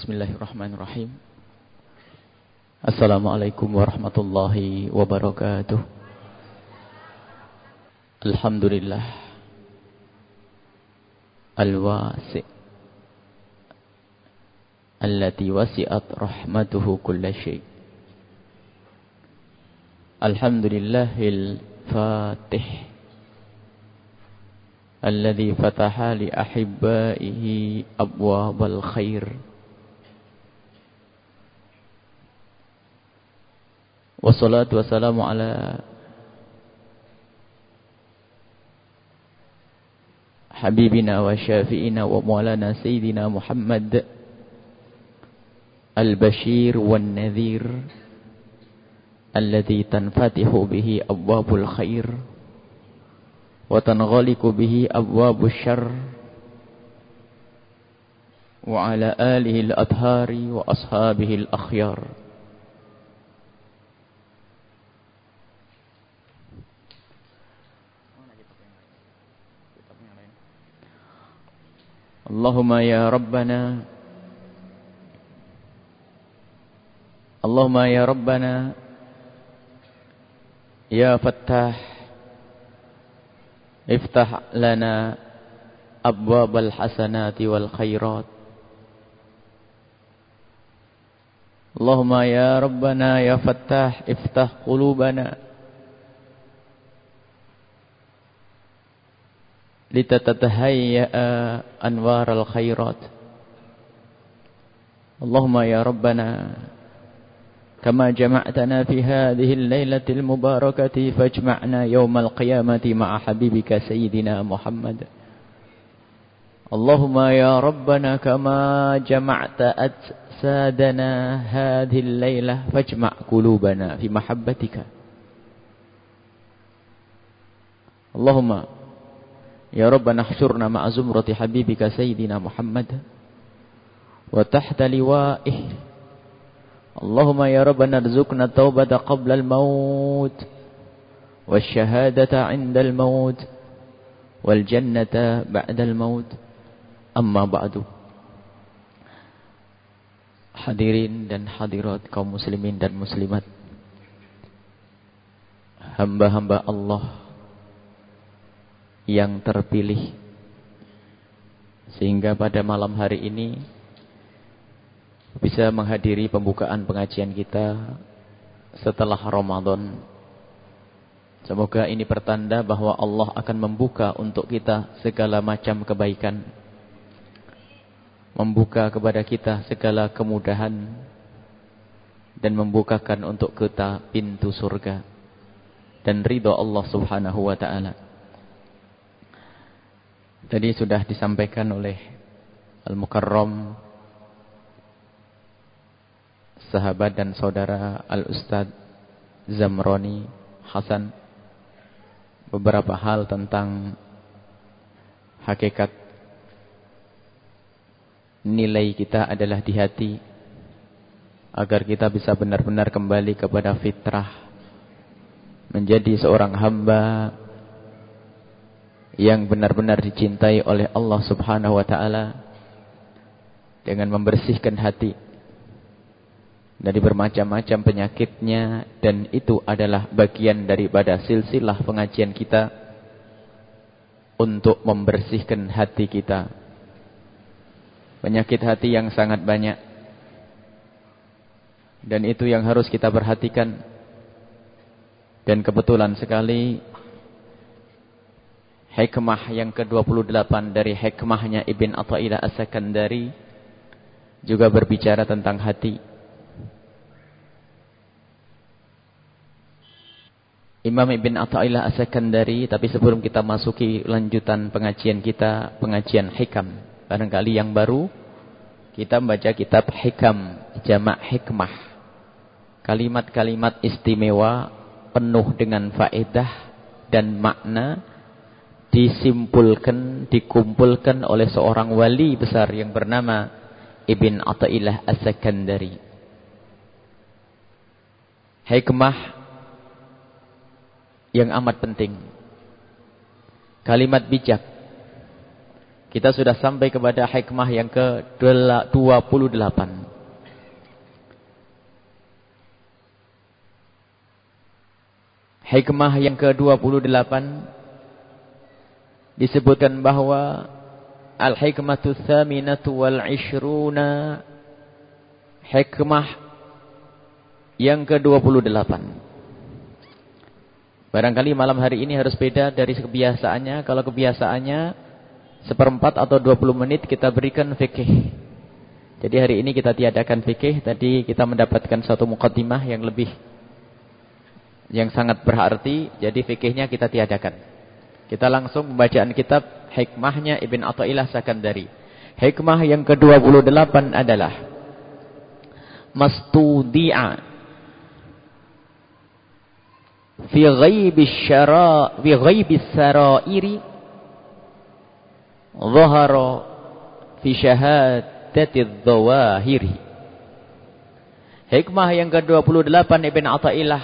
Bismillahirrahmanirrahim. Assalamualaikum warahmatullahi wabarakatuh. Alhamdulillah. Al-wasi' allati wasi'at rahmatuhu kulla syai'. Alhamdulillahil fatih alladhi fataha li ahibbaihi abwabal khair. والصلاة والسلام على حبيبنا وشافئنا ومولانا سيدنا محمد البشير والنذير الذي تنفتح به أبواب الخير وتنغلق به أبواب الشر وعلى آله الأطهار وأصحابه الأخيار اللهم يا ربنا اللهم يا ربنا يا فتاح افتح لنا أبواب الحسنات والخيرات. اللهم يا ربنا يا فتاح افتح قلوبنا لتتهيأ أنوار الخيرات. اللهم يا ربنا كما جمعتنا في هذه الليلة المباركة فاجمعنا يوم القيامة مع حبيبك سيدنا محمد. اللهم يا ربنا كما جمعت أجسادنا هذه الليلة فاجمع قلوبنا في محبتك. اللهم يا رب نحشرنا مع زمرة حبيبك سيدنا محمد وتحت لوائه. اللهم يا رب نرزقنا التوبة قبل الموت والشهادة عند الموت والجنة بعد الموت. أما بعد. Hadirin dan hadirat kaum muslimin dan muslimat. Hamba-hamba Allah yang terpilih sehingga pada malam hari ini bisa menghadiri pembukaan pengajian kita setelah Ramadan. Semoga ini pertanda bahwa Allah akan membuka untuk kita segala macam kebaikan. Membuka kepada kita segala kemudahan dan membukakan untuk kita pintu surga dan ridho Allah Subhanahu wa taala. Tadi sudah disampaikan oleh Al-Mukarram sahabat dan saudara Al-Ustad Zamroni Hasan beberapa hal tentang hakikat nilai kita adalah di hati agar kita bisa benar-benar kembali kepada fitrah menjadi seorang hamba yang benar-benar dicintai oleh Allah Subhanahu wa taala dengan membersihkan hati dari bermacam-macam penyakitnya dan itu adalah bagian daripada silsilah pengajian kita untuk membersihkan hati kita. Penyakit hati yang sangat banyak dan itu yang harus kita perhatikan. Dan kebetulan sekali hikmah yang ke-28 dari hikmahnya Ibn Atta'illah As-Sakandari juga berbicara tentang hati. Imam Ibn Atta'illah As-Sakandari, tapi sebelum kita masuki lanjutan pengajian kita, pengajian hikam. Barangkali yang baru, kita membaca kitab hikam, jamak hikmah. Kalimat-kalimat istimewa, penuh dengan faedah dan makna disimpulkan, dikumpulkan oleh seorang wali besar yang bernama Ibn Atta'illah As-Sakandari. Hikmah yang amat penting. Kalimat bijak Kita sudah sampai kepada hikmah yang ke-28. Hikmah yang ke-28 disebutkan bahwa al-hikmatu tsaminatu wal ishruna hikmah yang ke-28. Barangkali malam hari ini harus beda dari kebiasaannya. Kalau kebiasaannya seperempat atau 20 menit kita berikan fikih. Jadi hari ini kita tiadakan fikih, tadi kita mendapatkan satu mukaddimah yang lebih yang sangat berarti, jadi fikihnya kita tiadakan. Kita langsung pembacaan kitab hikmahnya Ibn Atta'illah Sakandari. Hikmah yang ke-28 adalah mastudi'a fi ghaibis syara fi ghaibis sarairi zahara fi syahadati dhawahiri Hikmah yang ke-28 Ibn Atta'illah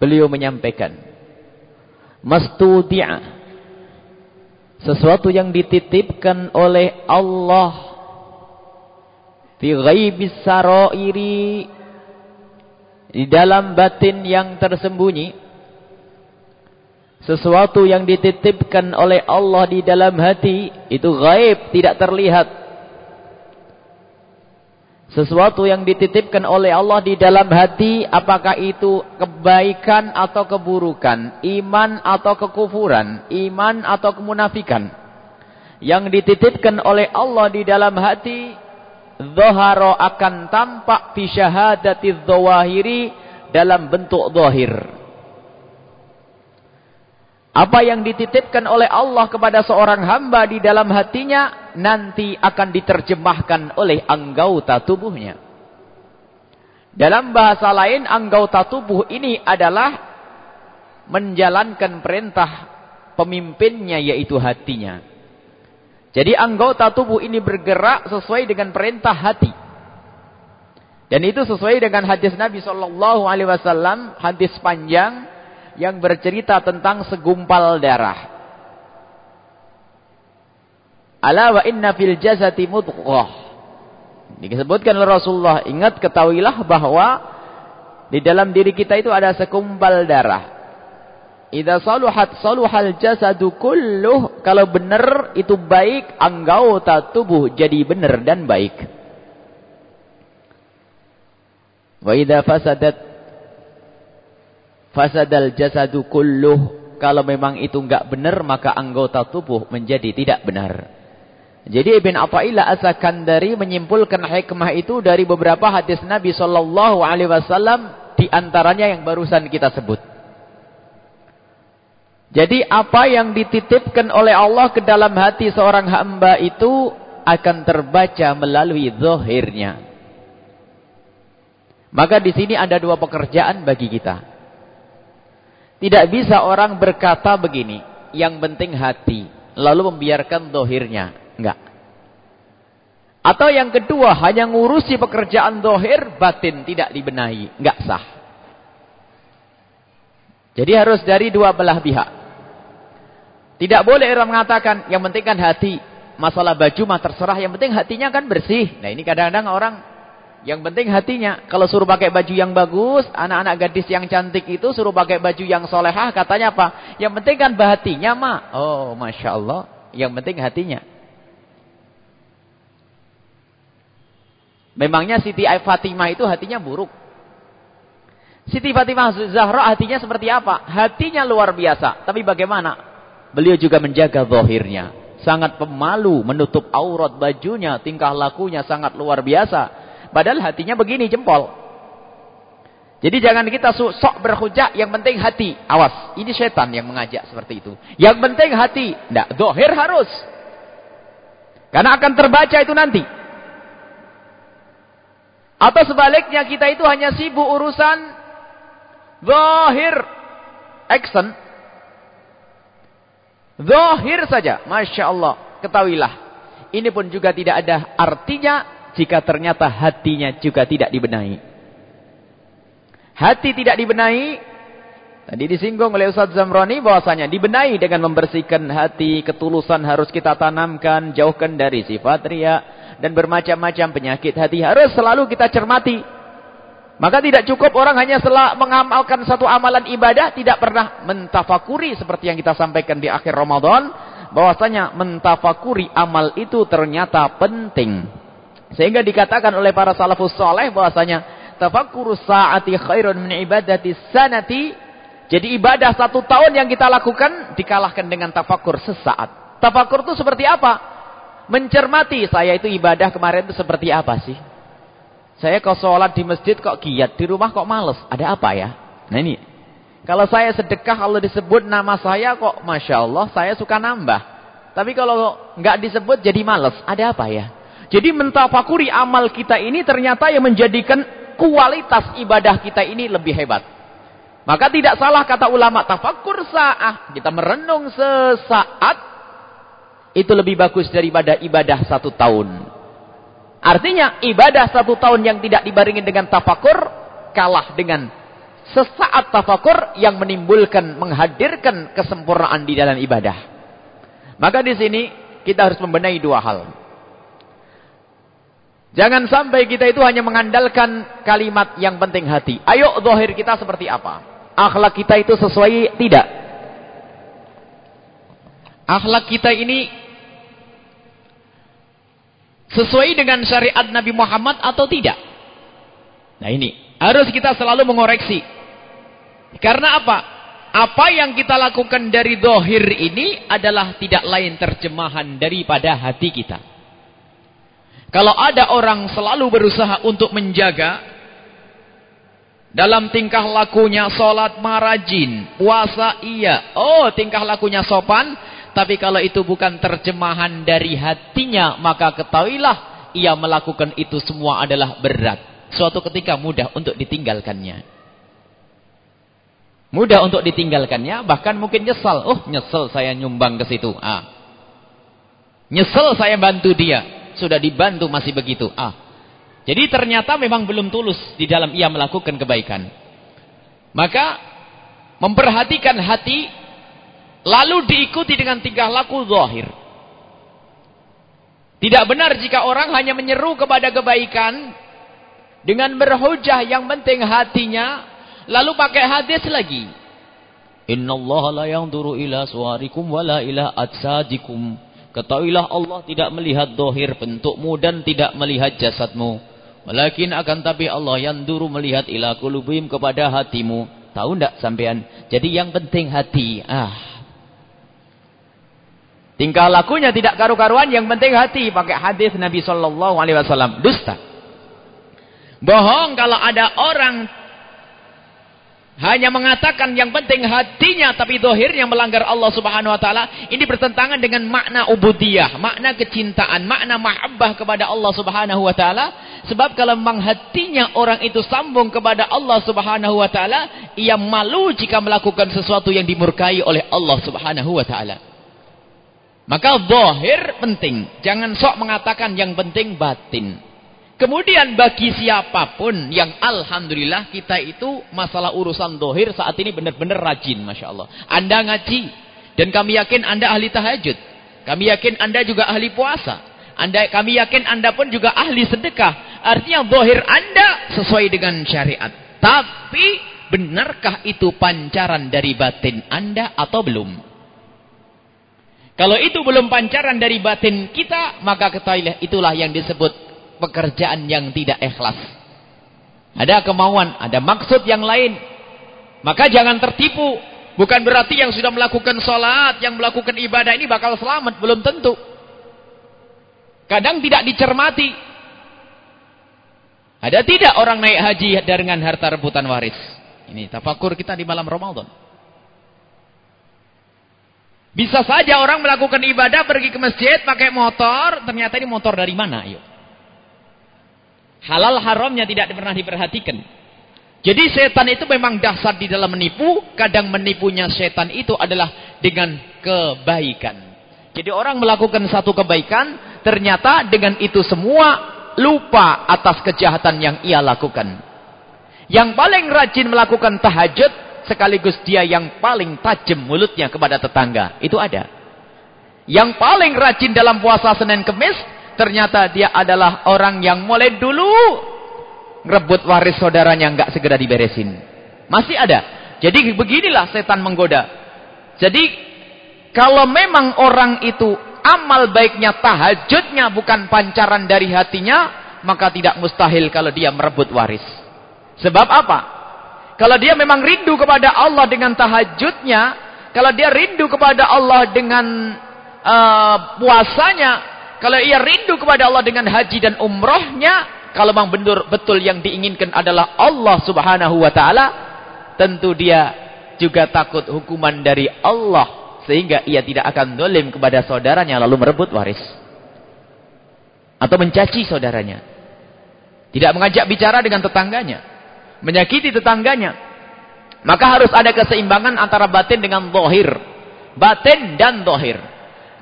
beliau menyampaikan mastudi'a. Sesuatu yang dititipkan oleh Allah. Fi ghaibis sarairi. Di dalam batin yang tersembunyi. Sesuatu yang dititipkan oleh Allah di dalam hati. Itu gaib, tidak terlihat. Sesuatu yang dititipkan oleh Allah di dalam hati apakah itu kebaikan atau keburukan, iman atau kekufuran, iman atau kemunafikan. Yang dititipkan oleh Allah di dalam hati zahara akan tampak fi syahadati dalam bentuk zahir. Apa yang dititipkan oleh Allah kepada seorang hamba di dalam hatinya nanti akan diterjemahkan oleh anggota tubuhnya. Dalam bahasa lain anggota tubuh ini adalah menjalankan perintah pemimpinnya yaitu hatinya. Jadi anggota tubuh ini bergerak sesuai dengan perintah hati. Dan itu sesuai dengan hadis Nabi sallallahu alaihi wasallam, hadis panjang yang bercerita tentang segumpal darah. Ala wa inna fil jasati mudghah. Disebutkan oleh Rasulullah, ingat ketahuilah bahwa di dalam diri kita itu ada segumpal darah. Idza saluhat saluhal jasadu kulluh. Kalau benar itu baik, anggota tubuh jadi benar dan baik. Wa idza fasadat fasadal jasadu kulluh. Kalau memang itu enggak benar maka anggota tubuh menjadi tidak benar. Jadi Ibn Atta'illah As-Sakandari menyimpulkan hikmah itu dari beberapa hadis Nabi sallallahu alaihi wasallam di antaranya yang barusan kita sebut. Jadi apa yang dititipkan oleh Allah ke dalam hati seorang hamba itu akan terbaca melalui zahirnya maka di sini ada dua pekerjaan bagi kita tidak bisa orang berkata begini, yang penting hati, lalu membiarkan dohirnya. Enggak. Atau yang kedua, hanya ngurusi pekerjaan dohir, batin tidak dibenahi. Enggak sah. Jadi harus dari dua belah pihak. Tidak boleh orang mengatakan, yang penting kan hati. Masalah baju mah terserah, yang penting hatinya kan bersih. Nah ini kadang-kadang orang yang penting hatinya. Kalau suruh pakai baju yang bagus, anak-anak gadis yang cantik itu suruh pakai baju yang solehah, katanya apa? Yang penting kan hatinya, mah. Oh, Masya Allah. Yang penting hatinya. Memangnya Siti Fatimah itu hatinya buruk. Siti Fatimah Zahra hatinya seperti apa? Hatinya luar biasa. Tapi bagaimana? Beliau juga menjaga zahirnya. Sangat pemalu, menutup aurat bajunya, tingkah lakunya sangat luar biasa. Padahal hatinya begini jempol. Jadi jangan kita sok berhujah, yang penting hati. Awas, ini setan yang mengajak seperti itu. Yang penting hati. Tidak, dohir harus. Karena akan terbaca itu nanti. Atau sebaliknya kita itu hanya sibuk urusan dohir. Action. Dohir saja. Masya Allah. Ketahuilah. Ini pun juga tidak ada artinya jika ternyata hatinya juga tidak dibenahi. Hati tidak dibenahi, Tadi disinggung oleh Ustaz Zamroni bahwasanya dibenahi dengan membersihkan hati, ketulusan harus kita tanamkan, jauhkan dari sifat ria dan bermacam-macam penyakit hati harus selalu kita cermati. Maka tidak cukup orang hanya setelah mengamalkan satu amalan ibadah tidak pernah mentafakuri seperti yang kita sampaikan di akhir Ramadan bahwasanya mentafakuri amal itu ternyata penting. Sehingga dikatakan oleh para salafus saleh bahwasanya tafakkur saati khairun min ibadati sanati jadi ibadah satu tahun yang kita lakukan dikalahkan dengan tafakur sesaat. Tafakur itu seperti apa? Mencermati saya itu ibadah kemarin itu seperti apa sih? Saya kok sholat di masjid kok giat, di rumah kok males. Ada apa ya? Nah ini. Kalau saya sedekah kalau disebut nama saya kok Masya Allah saya suka nambah. Tapi kalau nggak disebut jadi males. Ada apa ya? Jadi mentafakuri amal kita ini ternyata yang menjadikan kualitas ibadah kita ini lebih hebat. Maka tidak salah kata ulama tafakkur sa'ah. Kita merenung sesaat. Itu lebih bagus daripada ibadah satu tahun. Artinya ibadah satu tahun yang tidak dibaringin dengan tafakur. Kalah dengan sesaat tafakur yang menimbulkan, menghadirkan kesempurnaan di dalam ibadah. Maka di sini kita harus membenahi dua hal. Jangan sampai kita itu hanya mengandalkan kalimat yang penting hati. Ayo zahir kita seperti apa? akhlak kita itu sesuai tidak? Akhlak kita ini sesuai dengan syariat Nabi Muhammad atau tidak? Nah ini, harus kita selalu mengoreksi. Karena apa? Apa yang kita lakukan dari dohir ini adalah tidak lain terjemahan daripada hati kita. Kalau ada orang selalu berusaha untuk menjaga dalam tingkah lakunya sholat marajin, puasa iya. Oh tingkah lakunya sopan. Tapi kalau itu bukan terjemahan dari hatinya, maka ketahuilah ia melakukan itu semua adalah berat. Suatu ketika mudah untuk ditinggalkannya. Mudah untuk ditinggalkannya, bahkan mungkin nyesal. Oh nyesel saya nyumbang ke situ. Ah. Nyesel saya bantu dia. Sudah dibantu masih begitu. Ah. Jadi ternyata memang belum tulus di dalam ia melakukan kebaikan. Maka memperhatikan hati lalu diikuti dengan tingkah laku zahir. Tidak benar jika orang hanya menyeru kepada kebaikan dengan berhujah yang penting hatinya lalu pakai hadis lagi. Inna Allah la yanzuru ila suarikum wala ila atsadikum. Ketahuilah Allah tidak melihat dohir bentukmu dan tidak melihat jasadmu. Walakin akan tapi Allah yang duru melihat ila kulubim kepada hatimu. Tahu tidak sampean? Jadi yang penting hati. Ah. Tingkah lakunya tidak karu-karuan, yang penting hati. Pakai hadis Nabi sallallahu alaihi wasallam. Dusta. Bohong kalau ada orang hanya mengatakan yang penting hatinya tapi dohirnya melanggar Allah subhanahu wa ta'ala. Ini bertentangan dengan makna ubudiyah. Makna kecintaan. Makna mahabbah kepada Allah subhanahu wa ta'ala. Sebab kalau memang hatinya orang itu sambung kepada Allah subhanahu wa ta'ala. Ia malu jika melakukan sesuatu yang dimurkai oleh Allah subhanahu wa ta'ala. Maka dohir penting. Jangan sok mengatakan yang penting batin. Kemudian bagi siapa pun yang Alhamdulillah kita itu masalah urusan dohir saat ini benar-benar rajin Masya Allah. Anda ngaji. Dan kami yakin Anda ahli tahajud. Kami yakin Anda juga ahli puasa. Anda, kami yakin Anda pun juga ahli sedekah. Artinya dohir Anda sesuai dengan syariat. Tapi benarkah itu pancaran dari batin Anda atau belum? Kalau itu belum pancaran dari batin kita, maka ketahuilah itulah yang disebut pekerjaan yang tidak ikhlas. Ada kemauan, ada maksud yang lain. Maka jangan tertipu. Bukan berarti yang sudah melakukan sholat, yang melakukan ibadah ini bakal selamat. Belum tentu. Kadang tidak dicermati. Ada tidak orang naik haji dengan harta rebutan waris? Ini tafakur kita di malam Ramadan. Bisa saja orang melakukan ibadah pergi ke masjid pakai motor, ternyata ini motor dari mana? Yuk. Halal haramnya tidak pernah diperhatikan. Jadi setan itu memang dasar di dalam menipu. Kadang menipunya setan itu adalah dengan kebaikan. Jadi orang melakukan satu kebaikan. Ternyata dengan itu semua lupa atas kejahatan yang ia lakukan. Yang paling rajin melakukan tahajud. sekaligus dia yang paling tajam mulutnya kepada tetangga. Itu ada. Yang paling rajin dalam puasa Senin Kemis, ternyata dia adalah orang yang mulai dulu ngerebut waris saudaranya nggak segera diberesin. Masih ada. Jadi beginilah setan menggoda. Jadi kalau memang orang itu amal baiknya tahajudnya bukan pancaran dari hatinya, maka tidak mustahil kalau dia merebut waris. Sebab apa? Kalau dia memang rindu kepada Allah dengan tahajudnya, kalau dia rindu kepada Allah dengan uh, puasanya, kalau ia rindu kepada Allah dengan haji dan umrohnya, kalau memang benar betul yang diinginkan adalah Allah Subhanahu wa taala, tentu dia juga takut hukuman dari Allah sehingga ia tidak akan dolim kepada saudaranya lalu merebut waris atau mencaci saudaranya. Tidak mengajak bicara dengan tetangganya. Menyakiti tetangganya. Maka harus ada keseimbangan antara batin dengan dohir. Batin dan dohir.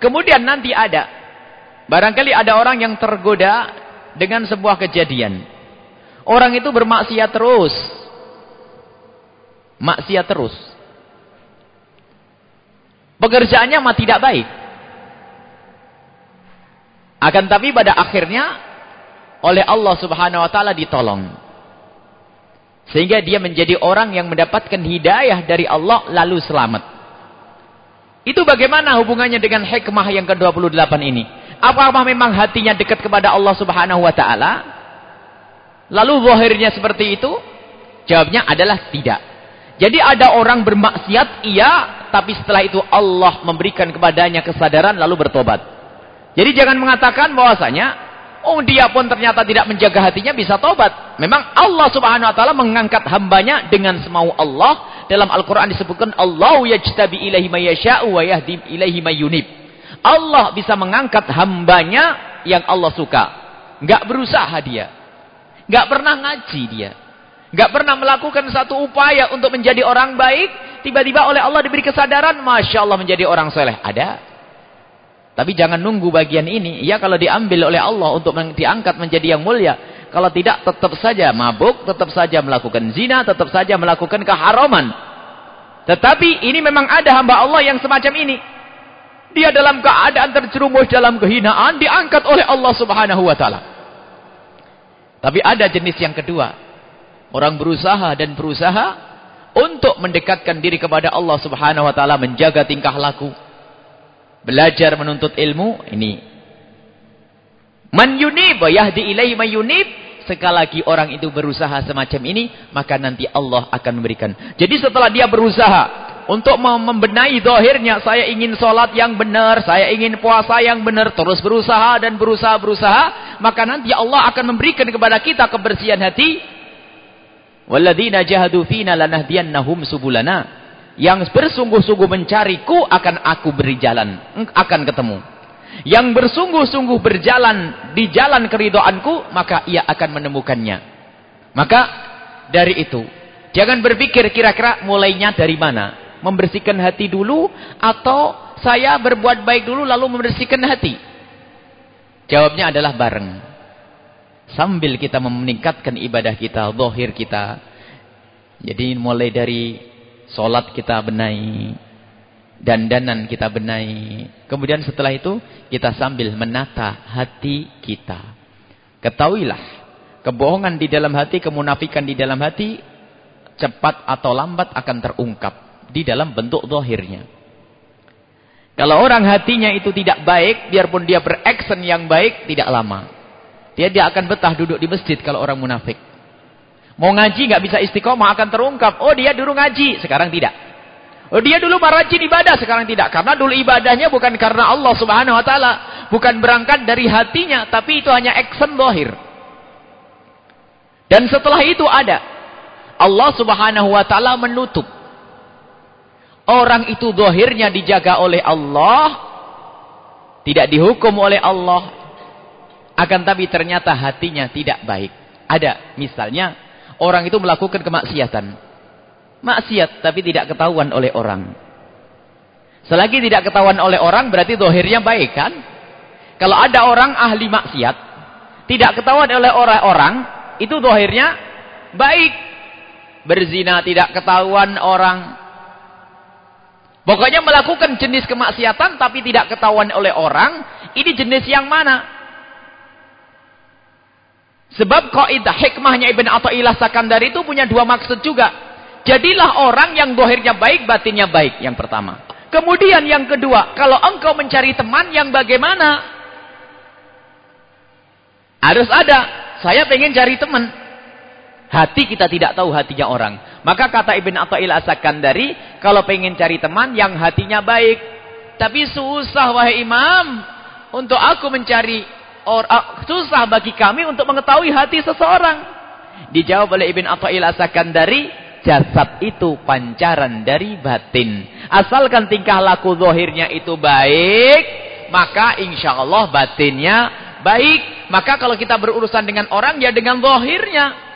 Kemudian nanti ada. Barangkali ada orang yang tergoda dengan sebuah kejadian. Orang itu bermaksiat terus. Maksiat terus. Pekerjaannya mah tidak baik. Akan tapi pada akhirnya oleh Allah Subhanahu wa taala ditolong. Sehingga dia menjadi orang yang mendapatkan hidayah dari Allah lalu selamat. Itu bagaimana hubungannya dengan hikmah yang ke-28 ini? Apakah memang hatinya dekat kepada Allah Subhanahu wa taala? Lalu zahirnya seperti itu? Jawabnya adalah tidak. Jadi ada orang bermaksiat, iya, tapi setelah itu Allah memberikan kepadanya kesadaran lalu bertobat. Jadi jangan mengatakan bahwasanya Oh dia pun ternyata tidak menjaga hatinya bisa tobat. Memang Allah subhanahu wa ta'ala mengangkat hambanya dengan semau Allah. Dalam Al-Quran disebutkan Allah yajtabi ilahi mayasha'u wa yahdim ilahi mayunib. Allah bisa mengangkat hambanya yang Allah suka. Enggak berusaha dia. Enggak pernah ngaji dia. Enggak pernah melakukan satu upaya untuk menjadi orang baik. Tiba-tiba oleh Allah diberi kesadaran. Masya Allah menjadi orang soleh. Ada. Tapi jangan nunggu bagian ini. Ya kalau diambil oleh Allah untuk diangkat menjadi yang mulia. Kalau tidak tetap saja mabuk, tetap saja melakukan zina, tetap saja melakukan keharaman. Tetapi ini memang ada hamba Allah yang semacam ini. Dia dalam keadaan terjerumus dalam kehinaan diangkat oleh Allah Subhanahu wa taala. Tapi ada jenis yang kedua. Orang berusaha dan berusaha untuk mendekatkan diri kepada Allah Subhanahu wa taala, menjaga tingkah laku belajar menuntut ilmu ini man yunib yahdi ilaihi man yunib sekali lagi orang itu berusaha semacam ini maka nanti Allah akan memberikan jadi setelah dia berusaha untuk membenahi dohirnya saya ingin sholat yang benar saya ingin puasa yang benar terus berusaha dan berusaha berusaha maka nanti Allah akan memberikan kepada kita kebersihan hati walladzina jahadu fina lanahdiyannahum subulana yang bersungguh-sungguh mencariku akan aku beri jalan. Akan ketemu. Yang bersungguh-sungguh berjalan di jalan keridoanku, maka ia akan menemukannya. Maka dari itu, jangan berpikir kira-kira mulainya dari mana. Membersihkan hati dulu atau saya berbuat baik dulu lalu membersihkan hati. Jawabnya adalah bareng. Sambil kita meningkatkan ibadah kita, zahir kita. Jadi mulai dari Sholat kita benahi. Dandanan kita benahi. Kemudian setelah itu kita sambil menata hati kita. Ketahuilah. Kebohongan di dalam hati, kemunafikan di dalam hati. Cepat atau lambat akan terungkap. Di dalam bentuk zahirnya. Kalau orang hatinya itu tidak baik. Biarpun dia beraksen yang baik. Tidak lama. Dia, dia akan betah duduk di masjid kalau orang munafik. Mau ngaji nggak bisa istiqomah akan terungkap. Oh dia dulu ngaji, sekarang tidak. Oh dia dulu marajin ibadah, sekarang tidak. Karena dulu ibadahnya bukan karena Allah subhanahu wa ta'ala. Bukan berangkat dari hatinya, tapi itu hanya action dohir. Dan setelah itu ada. Allah subhanahu wa ta'ala menutup. Orang itu dohirnya dijaga oleh Allah. Tidak dihukum oleh Allah. Akan tapi ternyata hatinya tidak baik. Ada misalnya orang itu melakukan kemaksiatan. Maksiat tapi tidak ketahuan oleh orang. Selagi tidak ketahuan oleh orang berarti dohirnya baik kan? Kalau ada orang ahli maksiat, tidak ketahuan oleh orang-orang, itu dohirnya baik. berzina tidak ketahuan orang. Pokoknya melakukan jenis kemaksiatan tapi tidak ketahuan oleh orang, ini jenis yang mana? Sebab kaidah hikmahnya Ibn Atta'illah Sakandari itu punya dua maksud juga. Jadilah orang yang dohirnya baik, batinnya baik. Yang pertama. Kemudian yang kedua, kalau engkau mencari teman yang bagaimana? Harus ada. Saya pengen cari teman. Hati kita tidak tahu hatinya orang. Maka kata Ibn Atta'illah Sakandari, kalau pengen cari teman yang hatinya baik. Tapi susah wahai imam. Untuk aku mencari or, uh, susah bagi kami untuk mengetahui hati seseorang. Dijawab oleh Ibn Atta'illah Sakandari, jasad itu pancaran dari batin. Asalkan tingkah laku zohirnya itu baik, maka insya Allah batinnya baik. Maka kalau kita berurusan dengan orang, ya dengan zohirnya.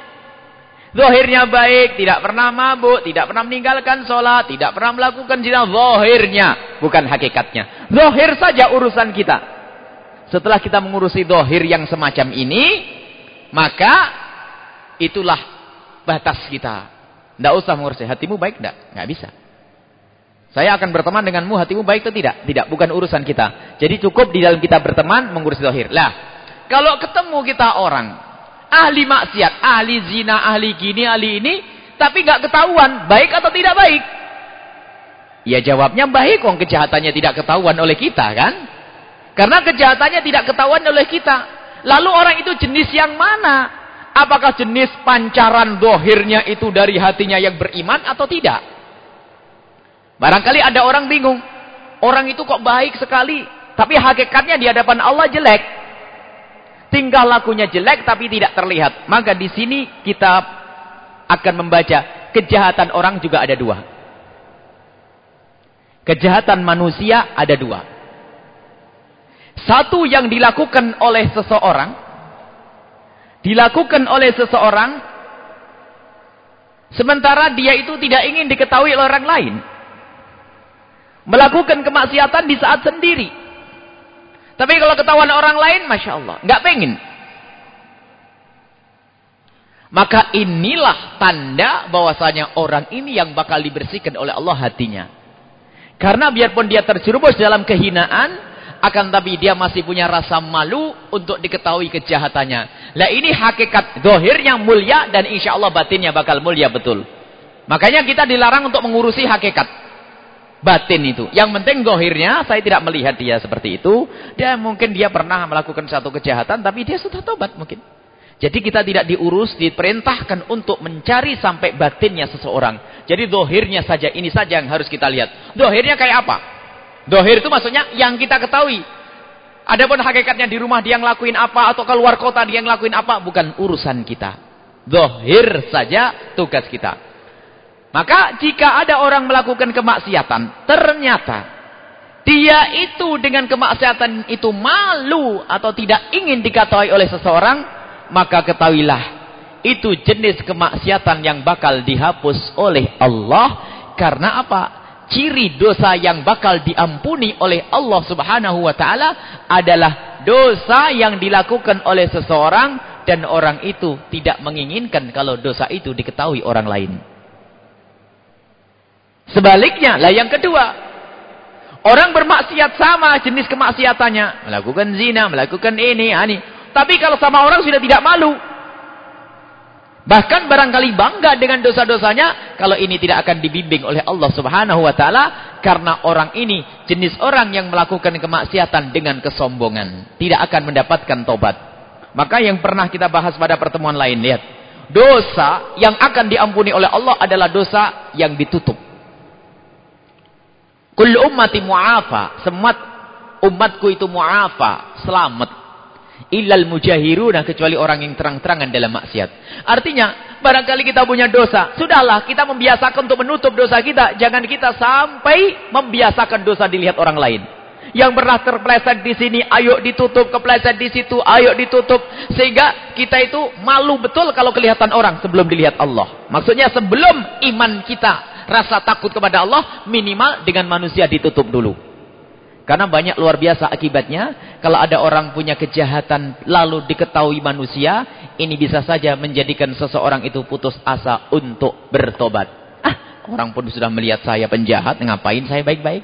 Zohirnya baik, tidak pernah mabuk, tidak pernah meninggalkan sholat, tidak pernah melakukan zina. Zohirnya, bukan hakikatnya. Zohir saja urusan kita. Setelah kita mengurusi dohir yang semacam ini, maka itulah batas kita. Tidak usah mengurusi hatimu baik tidak? Nggak bisa. Saya akan berteman denganmu, hatimu baik atau tidak? Tidak, bukan urusan kita. Jadi cukup di dalam kita berteman mengurusi dohir. Lah, kalau ketemu kita orang, ahli maksiat, ahli zina, ahli gini, ahli ini, tapi nggak ketahuan, baik atau tidak baik? Ya jawabnya baik, kok kejahatannya tidak ketahuan oleh kita kan? Karena kejahatannya tidak ketahuan oleh kita. Lalu orang itu jenis yang mana? Apakah jenis pancaran dohirnya itu dari hatinya yang beriman atau tidak? Barangkali ada orang bingung. Orang itu kok baik sekali. Tapi hakikatnya di hadapan Allah jelek. Tinggal lakunya jelek tapi tidak terlihat. Maka di sini kita akan membaca. Kejahatan orang juga ada dua. Kejahatan manusia ada dua. Satu yang dilakukan oleh seseorang dilakukan oleh seseorang sementara dia itu tidak ingin diketahui oleh orang lain. Melakukan kemaksiatan di saat sendiri. Tapi kalau ketahuan orang lain, Masya Allah, nggak pengen. Maka inilah tanda bahwasanya orang ini yang bakal dibersihkan oleh Allah hatinya. Karena biarpun dia terjerumus dalam kehinaan, akan tapi dia masih punya rasa malu untuk diketahui kejahatannya. Lah ini hakikat dohirnya mulia dan insya Allah batinnya bakal mulia betul. Makanya kita dilarang untuk mengurusi hakikat batin itu. Yang penting dohirnya saya tidak melihat dia seperti itu. Dia mungkin dia pernah melakukan satu kejahatan tapi dia sudah tobat mungkin. Jadi kita tidak diurus, diperintahkan untuk mencari sampai batinnya seseorang. Jadi dohirnya saja, ini saja yang harus kita lihat. Dohirnya kayak apa? Dohir itu maksudnya yang kita ketahui. Adapun hakikatnya di rumah dia ngelakuin apa atau keluar kota dia ngelakuin apa bukan urusan kita. Dohir saja tugas kita. Maka jika ada orang melakukan kemaksiatan, ternyata dia itu dengan kemaksiatan itu malu atau tidak ingin diketahui oleh seseorang, maka ketahuilah itu jenis kemaksiatan yang bakal dihapus oleh Allah karena apa? ciri dosa yang bakal diampuni oleh Allah subhanahu wa ta'ala adalah dosa yang dilakukan oleh seseorang dan orang itu tidak menginginkan kalau dosa itu diketahui orang lain. Sebaliknya, lah yang kedua, orang bermaksiat sama jenis kemaksiatannya, melakukan zina, melakukan ini, ini. Tapi kalau sama orang sudah tidak malu, Bahkan barangkali bangga dengan dosa-dosanya kalau ini tidak akan dibimbing oleh Allah Subhanahu wa taala karena orang ini jenis orang yang melakukan kemaksiatan dengan kesombongan, tidak akan mendapatkan tobat. Maka yang pernah kita bahas pada pertemuan lain, lihat. Dosa yang akan diampuni oleh Allah adalah dosa yang ditutup. Kullu ummati mu'afa, semat umatku itu mu'afa, selamat. Illal mujahiruna kecuali orang yang terang-terangan dalam maksiat. Artinya, barangkali kita punya dosa, sudahlah kita membiasakan untuk menutup dosa kita, jangan kita sampai membiasakan dosa dilihat orang lain. Yang pernah terpleset di sini, ayo ditutup, kepleset di situ, ayo ditutup. Sehingga kita itu malu betul kalau kelihatan orang sebelum dilihat Allah. Maksudnya sebelum iman kita rasa takut kepada Allah minimal dengan manusia ditutup dulu. Karena banyak luar biasa akibatnya. Kalau ada orang punya kejahatan lalu diketahui manusia. ini bisa saja menjadikan seseorang itu putus asa untuk bertobat. Ah, orang pun sudah melihat saya penjahat, ngapain saya baik-baik?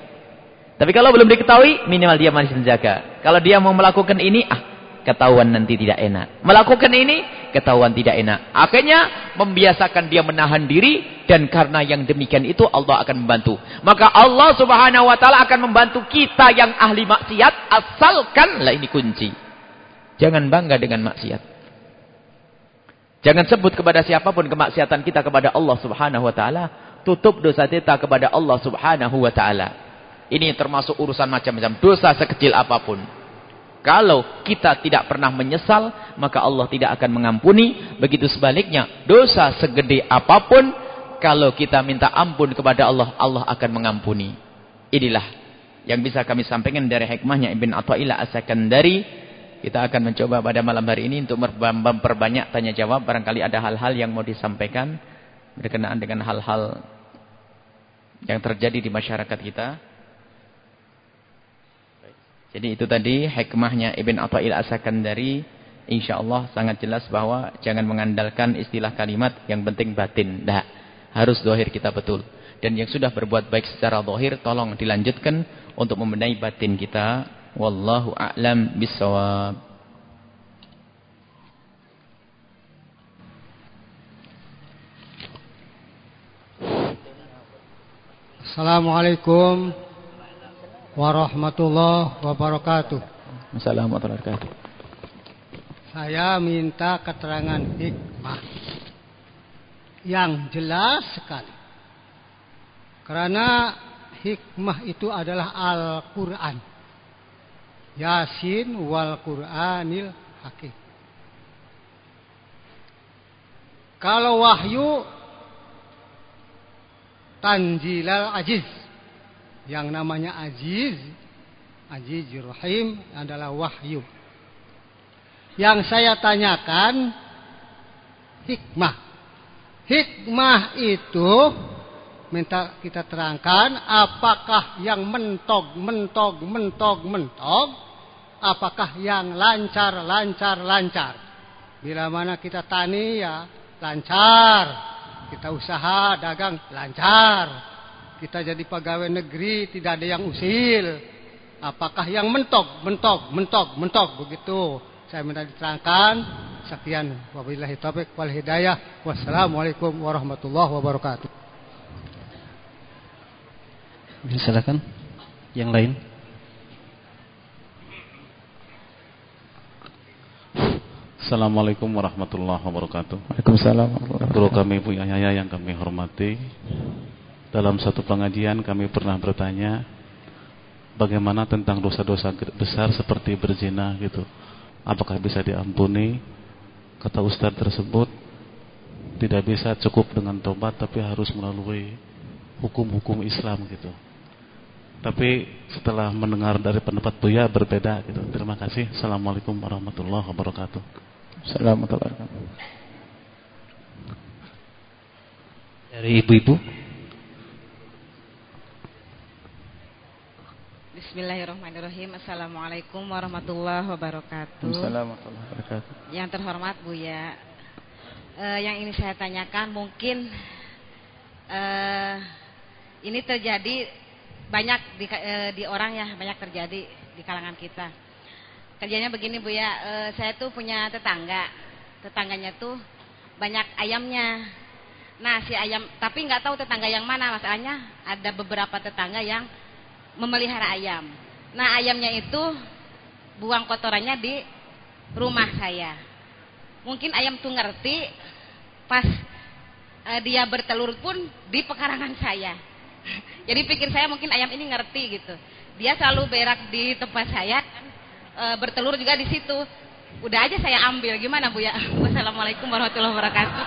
Tapi kalau belum diketahui, minimal dia masih menjaga. Kalau dia mau melakukan ini, ah, ketahuan nanti tidak enak. Melakukan ini, ketahuan tidak enak. Akhirnya membiasakan dia menahan diri dan karena yang demikian itu Allah akan membantu. Maka Allah Subhanahu wa taala akan membantu kita yang ahli maksiat asalkan lah ini kunci. Jangan bangga dengan maksiat. Jangan sebut kepada siapa pun kemaksiatan kita kepada Allah Subhanahu wa taala, tutup dosa kita kepada Allah Subhanahu wa taala. Ini termasuk urusan macam-macam dosa sekecil apa pun. Kalau kita tidak pernah menyesal, maka Allah tidak akan mengampuni. Begitu sebaliknya, dosa segede apa pun, kalau kita minta ampun kepada Allah, Allah akan mengampuni. Inilah yang bisa kami sampaikan dari hikmahnya Ibn Atta'illah As-Sakandari. Kita akan mencoba pada malam hari ini untuk memperbanyak tanya jawab. Barangkali ada hal-hal yang mau disampaikan berkenaan dengan hal-hal yang terjadi di masyarakat kita. Jadi itu tadi hikmahnya Ibn Atta'il As-Sakandari. InsyaAllah sangat jelas bahwa jangan mengandalkan istilah kalimat yang penting batin. Nah, harus dohir kita betul. Dan yang sudah berbuat baik secara dohir, tolong dilanjutkan untuk membenahi batin kita. Wallahu a'lam bisawab. Assalamualaikum warahmatullahi wabarakatuh. Assalamualaikum warahmatullahi wabarakatuh. Saya minta keterangan hikmah yang jelas sekali. Karena hikmah itu adalah Al-Quran. Yasin wal Quranil Hakim. Kalau wahyu Tanjilal Aziz yang namanya Aziz, Aziz Rahim adalah wahyu. Yang saya tanyakan hikmah. Hikmah itu minta kita terangkan apakah yang mentog, apakah yang lancar, lancar, lancar. Bila mana kita tani ya lancar, kita usaha dagang lancar kita jadi pegawai negeri tidak ada yang usil. Apakah yang mentok, mentok, mentok, mentok begitu? Saya minta diterangkan. Sekian. Wabillahi taufiq wal hidayah. Wassalamualaikum warahmatullahi wabarakatuh. Silakan. Yang lain. Assalamualaikum warahmatullahi wabarakatuh. Waalaikumsalam. Guru kami Bu Yahya yang kami hormati. Dalam satu pengajian kami pernah bertanya bagaimana tentang dosa-dosa besar seperti berzina gitu. Apakah bisa diampuni? Kata ustaz tersebut tidak bisa cukup dengan tobat tapi harus melalui hukum-hukum Islam gitu. Tapi setelah mendengar dari pendapat Buya berbeda gitu. Terima kasih. Assalamualaikum warahmatullahi wabarakatuh. Assalamualaikum warahmatullahi wabarakatuh. Dari ibu-ibu Bismillahirrahmanirrahim. Assalamualaikum warahmatullahi wabarakatuh. Assalamualaikum warahmatullahi wabarakatuh. Yang terhormat Bu ya, uh, yang ini saya tanyakan mungkin uh, ini terjadi banyak di, uh, di orang ya, banyak terjadi di kalangan kita. Kerjanya begini Bu ya, uh, saya tuh punya tetangga, tetangganya tuh banyak ayamnya. Nah si ayam, tapi nggak tahu tetangga yang mana masalahnya. Ada beberapa tetangga yang memelihara ayam. Nah ayamnya itu buang kotorannya di rumah saya. Mungkin ayam tuh ngerti pas uh, dia bertelur pun di pekarangan saya. Jadi pikir saya mungkin ayam ini ngerti gitu. Dia selalu berak di tempat saya, e, bertelur juga di situ. Udah aja saya ambil. Gimana Bu ya? Wassalamualaikum warahmatullahi wabarakatuh.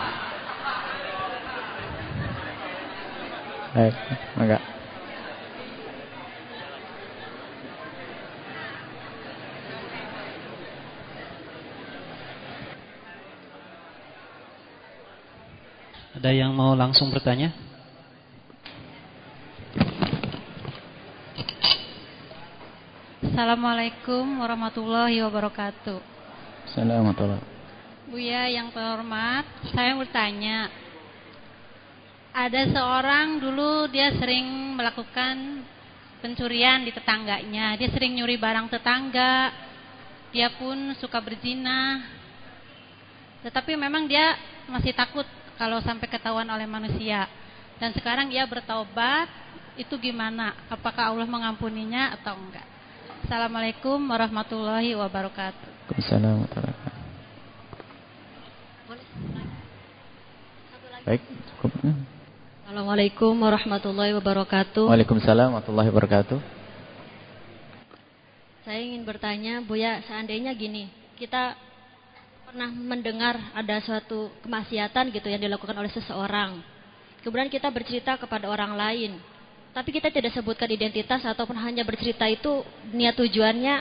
Baik, enggak. Ada yang mau langsung bertanya? Assalamualaikum warahmatullahi wabarakatuh. Assalamualaikum. Buya yang terhormat, saya bertanya. Ada seorang dulu dia sering melakukan pencurian di tetangganya. Dia sering nyuri barang tetangga. Dia pun suka berzina. Tetapi memang dia masih takut kalau sampai ketahuan oleh manusia. Dan sekarang ia bertobat, itu gimana? Apakah Allah mengampuninya atau enggak? Assalamualaikum warahmatullahi wabarakatuh. Assalamualaikum warahmatullahi wabarakatuh. Baik, cukup. Assalamualaikum warahmatullahi wabarakatuh. Waalaikumsalam warahmatullahi wabarakatuh. Saya ingin bertanya, Buya, seandainya gini, kita pernah mendengar ada suatu kemaksiatan gitu yang dilakukan oleh seseorang. Kemudian kita bercerita kepada orang lain. Tapi kita tidak sebutkan identitas ataupun hanya bercerita itu niat tujuannya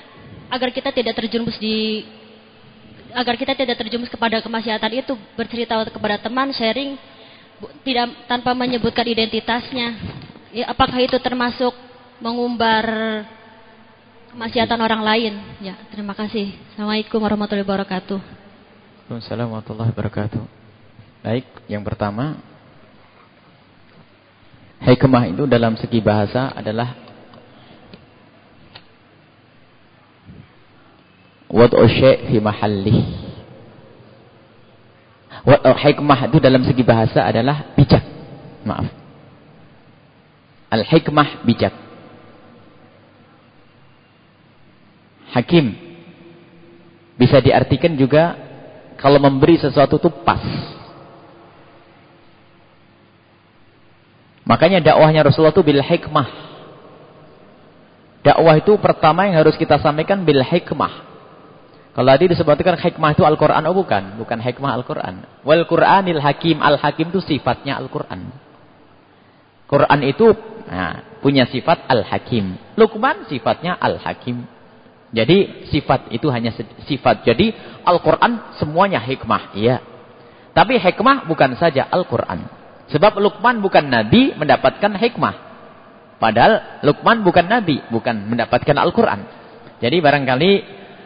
agar kita tidak terjerumus di agar kita tidak terjerumus kepada kemaksiatan itu. Bercerita kepada teman sharing tidak tanpa menyebutkan identitasnya. Ya, apakah itu termasuk mengumbar kemaksiatan orang lain? Ya terima kasih. Assalamualaikum warahmatullahi wabarakatuh Assalamualaikum warahmatullahi wabarakatuh baik yang pertama hikmah itu dalam segi bahasa adalah wad'u syai' fi mahallih. Hikmah itu dalam segi bahasa adalah bijak. Maaf. Al-hikmah bijak. Hakim bisa diartikan juga kalau memberi sesuatu itu pas. Makanya dakwahnya Rasulullah itu bil hikmah. Dakwah itu pertama yang harus kita sampaikan bil hikmah. Kalau tadi disebutkan hikmah itu Al-Quran, oh bukan. Bukan hikmah Al-Quran. Wal Quranil Hakim. Al-Hakim itu sifatnya Al-Quran. Quran itu nah, punya sifat Al-Hakim. Luqman sifatnya Al-Hakim. Jadi sifat itu hanya sifat. Jadi Al-Quran semuanya hikmah. Iya. Tapi hikmah bukan saja Al-Quran. Sebab Luqman bukan Nabi mendapatkan hikmah. Padahal Luqman bukan Nabi. Bukan mendapatkan Al-Quran. Jadi barangkali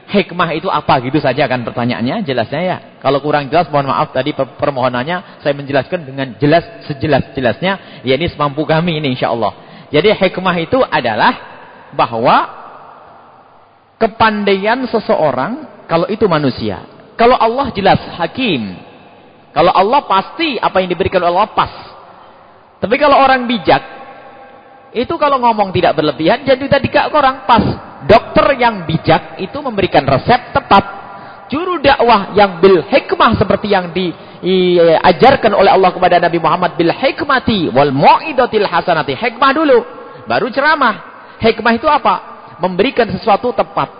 hikmah itu apa gitu saja kan pertanyaannya jelasnya ya kalau kurang jelas mohon maaf tadi permohonannya saya menjelaskan dengan jelas sejelas-jelasnya ya ini semampu kami ini insya Allah jadi hikmah itu adalah bahwa kepandaian seseorang kalau itu manusia kalau Allah jelas hakim kalau Allah pasti apa yang diberikan oleh Allah pas tapi kalau orang bijak itu kalau ngomong tidak berlebihan jadi tadi kak orang pas dokter yang bijak itu memberikan resep tepat. Juru dakwah yang bil hikmah seperti yang diajarkan oleh Allah kepada Nabi Muhammad bil hikmati wal mu'idatil hasanati. Hikmah dulu, baru ceramah. Hikmah itu apa? Memberikan sesuatu tepat.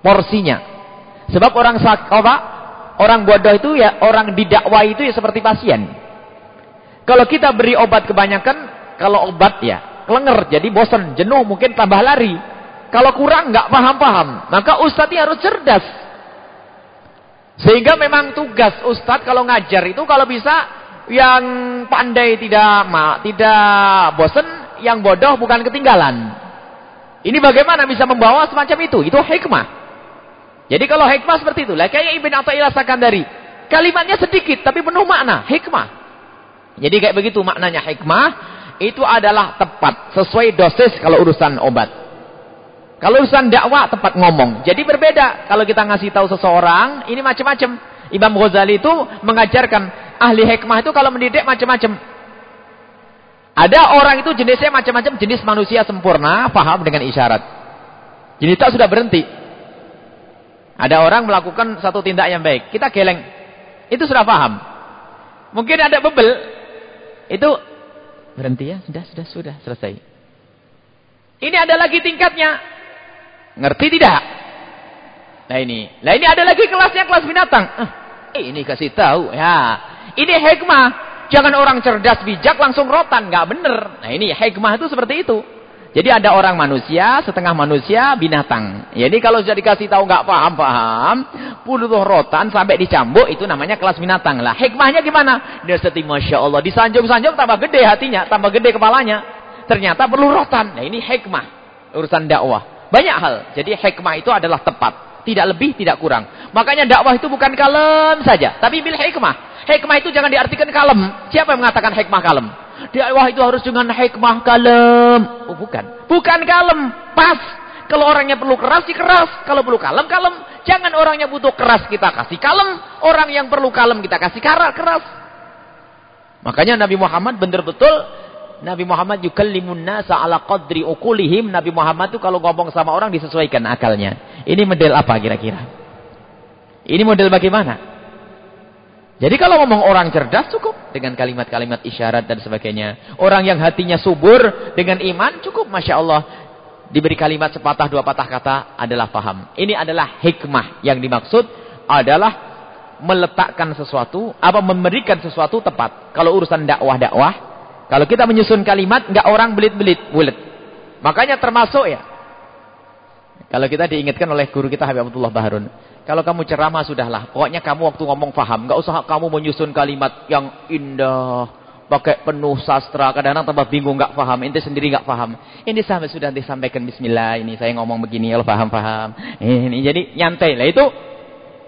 Porsinya. Sebab orang apa? Orang bodoh itu ya orang didakwah itu ya seperti pasien. Kalau kita beri obat kebanyakan, kalau obat ya kelenger, jadi bosan, jenuh, mungkin tambah lari. Kalau kurang nggak paham-paham, maka ustadz harus cerdas. Sehingga memang tugas ustadz kalau ngajar itu kalau bisa yang pandai tidak ma, tidak bosan, yang bodoh bukan ketinggalan. Ini bagaimana bisa membawa semacam itu? Itu hikmah. Jadi kalau hikmah seperti itu, kayak Ibn Atta'illah Sakandari. Kalimatnya sedikit tapi penuh makna, hikmah. Jadi kayak begitu maknanya hikmah, itu adalah tepat, sesuai dosis kalau urusan obat. Kalau urusan dakwah tempat ngomong. Jadi berbeda. Kalau kita ngasih tahu seseorang, ini macam-macam. Imam Ghazali itu mengajarkan ahli hikmah itu kalau mendidik macam-macam. Ada orang itu jenisnya macam-macam, jenis manusia sempurna, paham dengan isyarat. Jenis tak sudah berhenti. Ada orang melakukan satu tindak yang baik, kita geleng. Itu sudah paham. Mungkin ada bebel, itu berhenti ya, sudah, sudah, sudah, selesai. Ini ada lagi tingkatnya. Ngerti tidak? Nah ini. Nah ini ada lagi kelasnya kelas binatang. Eh, ini kasih tahu. Ya. Ini hikmah. Jangan orang cerdas bijak langsung rotan. Nggak bener. Nah ini hikmah itu seperti itu. Jadi ada orang manusia, setengah manusia, binatang. Jadi kalau sudah dikasih tahu nggak paham-paham, puluh rotan sampai dicambuk, itu namanya kelas binatang. Lah hikmahnya gimana? Dia seperti Masya Allah. Disanjung-sanjung tambah gede hatinya, tambah gede kepalanya. Ternyata perlu rotan. Nah ini hikmah. Urusan dakwah. Banyak hal. Jadi hikmah itu adalah tepat. Tidak lebih, tidak kurang. Makanya dakwah itu bukan kalem saja. Tapi bil hikmah. Hikmah itu jangan diartikan kalem. Siapa yang mengatakan hikmah kalem? Dakwah itu harus dengan hikmah kalem. Oh bukan. Bukan kalem. Pas. Kalau orangnya perlu keras, di keras. Kalau perlu kalem, kalem. Jangan orangnya butuh keras, kita kasih kalem. Orang yang perlu kalem, kita kasih keras. Makanya Nabi Muhammad benar-betul Nabi Muhammad yukallimun nasa ala qadri ukulihim. Nabi Muhammad itu kalau ngomong sama orang disesuaikan akalnya. Ini model apa kira-kira? Ini model bagaimana? Jadi kalau ngomong orang cerdas cukup dengan kalimat-kalimat isyarat dan sebagainya. Orang yang hatinya subur dengan iman cukup Masya Allah. Diberi kalimat sepatah dua patah kata adalah paham. Ini adalah hikmah yang dimaksud adalah meletakkan sesuatu, apa memberikan sesuatu tepat. Kalau urusan dakwah-dakwah, kalau kita menyusun kalimat, nggak orang belit-belit, bulet. Makanya termasuk ya. Kalau kita diingatkan oleh guru kita Habib Abdullah Baharun. Kalau kamu ceramah sudahlah. Pokoknya kamu waktu ngomong faham. Nggak usah kamu menyusun kalimat yang indah. Pakai penuh sastra. Kadang-kadang tambah bingung nggak faham. Inti sendiri nggak faham. Ini sampai sudah disampaikan bismillah. Ini saya ngomong begini. Kalau paham-paham. Ini jadi nyantai. Lah itu.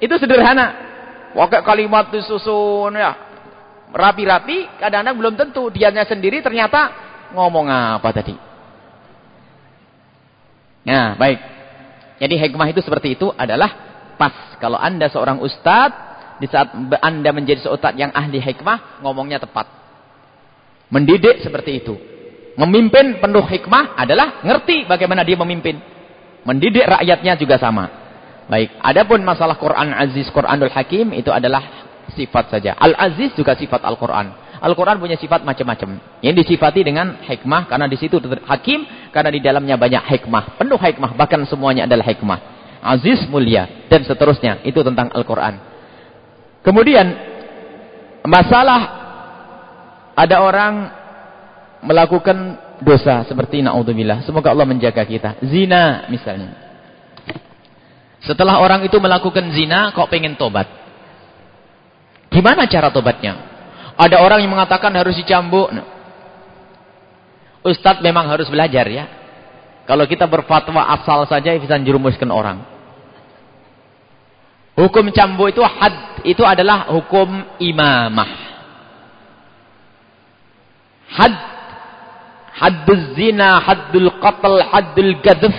Itu sederhana. Pakai kalimat disusun ya rapi-rapi, kadang-kadang belum tentu. Dianya sendiri ternyata ngomong apa tadi. Nah, baik. Jadi hikmah itu seperti itu adalah pas. Kalau anda seorang ustadz, di saat anda menjadi seorang yang ahli hikmah, ngomongnya tepat. Mendidik seperti itu. Memimpin penuh hikmah adalah ngerti bagaimana dia memimpin. Mendidik rakyatnya juga sama. Baik, adapun masalah Quran Aziz, Quranul Hakim itu adalah sifat saja. Al-Aziz juga sifat Al-Quran. Al-Quran punya sifat macam-macam. Yang disifati dengan hikmah karena di situ hakim karena di dalamnya banyak hikmah, penuh hikmah, bahkan semuanya adalah hikmah. Aziz mulia dan seterusnya. Itu tentang Al-Quran. Kemudian masalah ada orang melakukan dosa seperti naudzubillah. Semoga Allah menjaga kita. Zina misalnya. Setelah orang itu melakukan zina kok pengen tobat. Gimana cara tobatnya? Ada orang yang mengatakan harus dicambuk. Nah. Ustadz memang harus belajar ya. Kalau kita berfatwa asal saja bisa jerumuskan orang. Hukum cambuk itu had itu adalah hukum imamah. Had haddul zina, haddul qatl, haddul gadf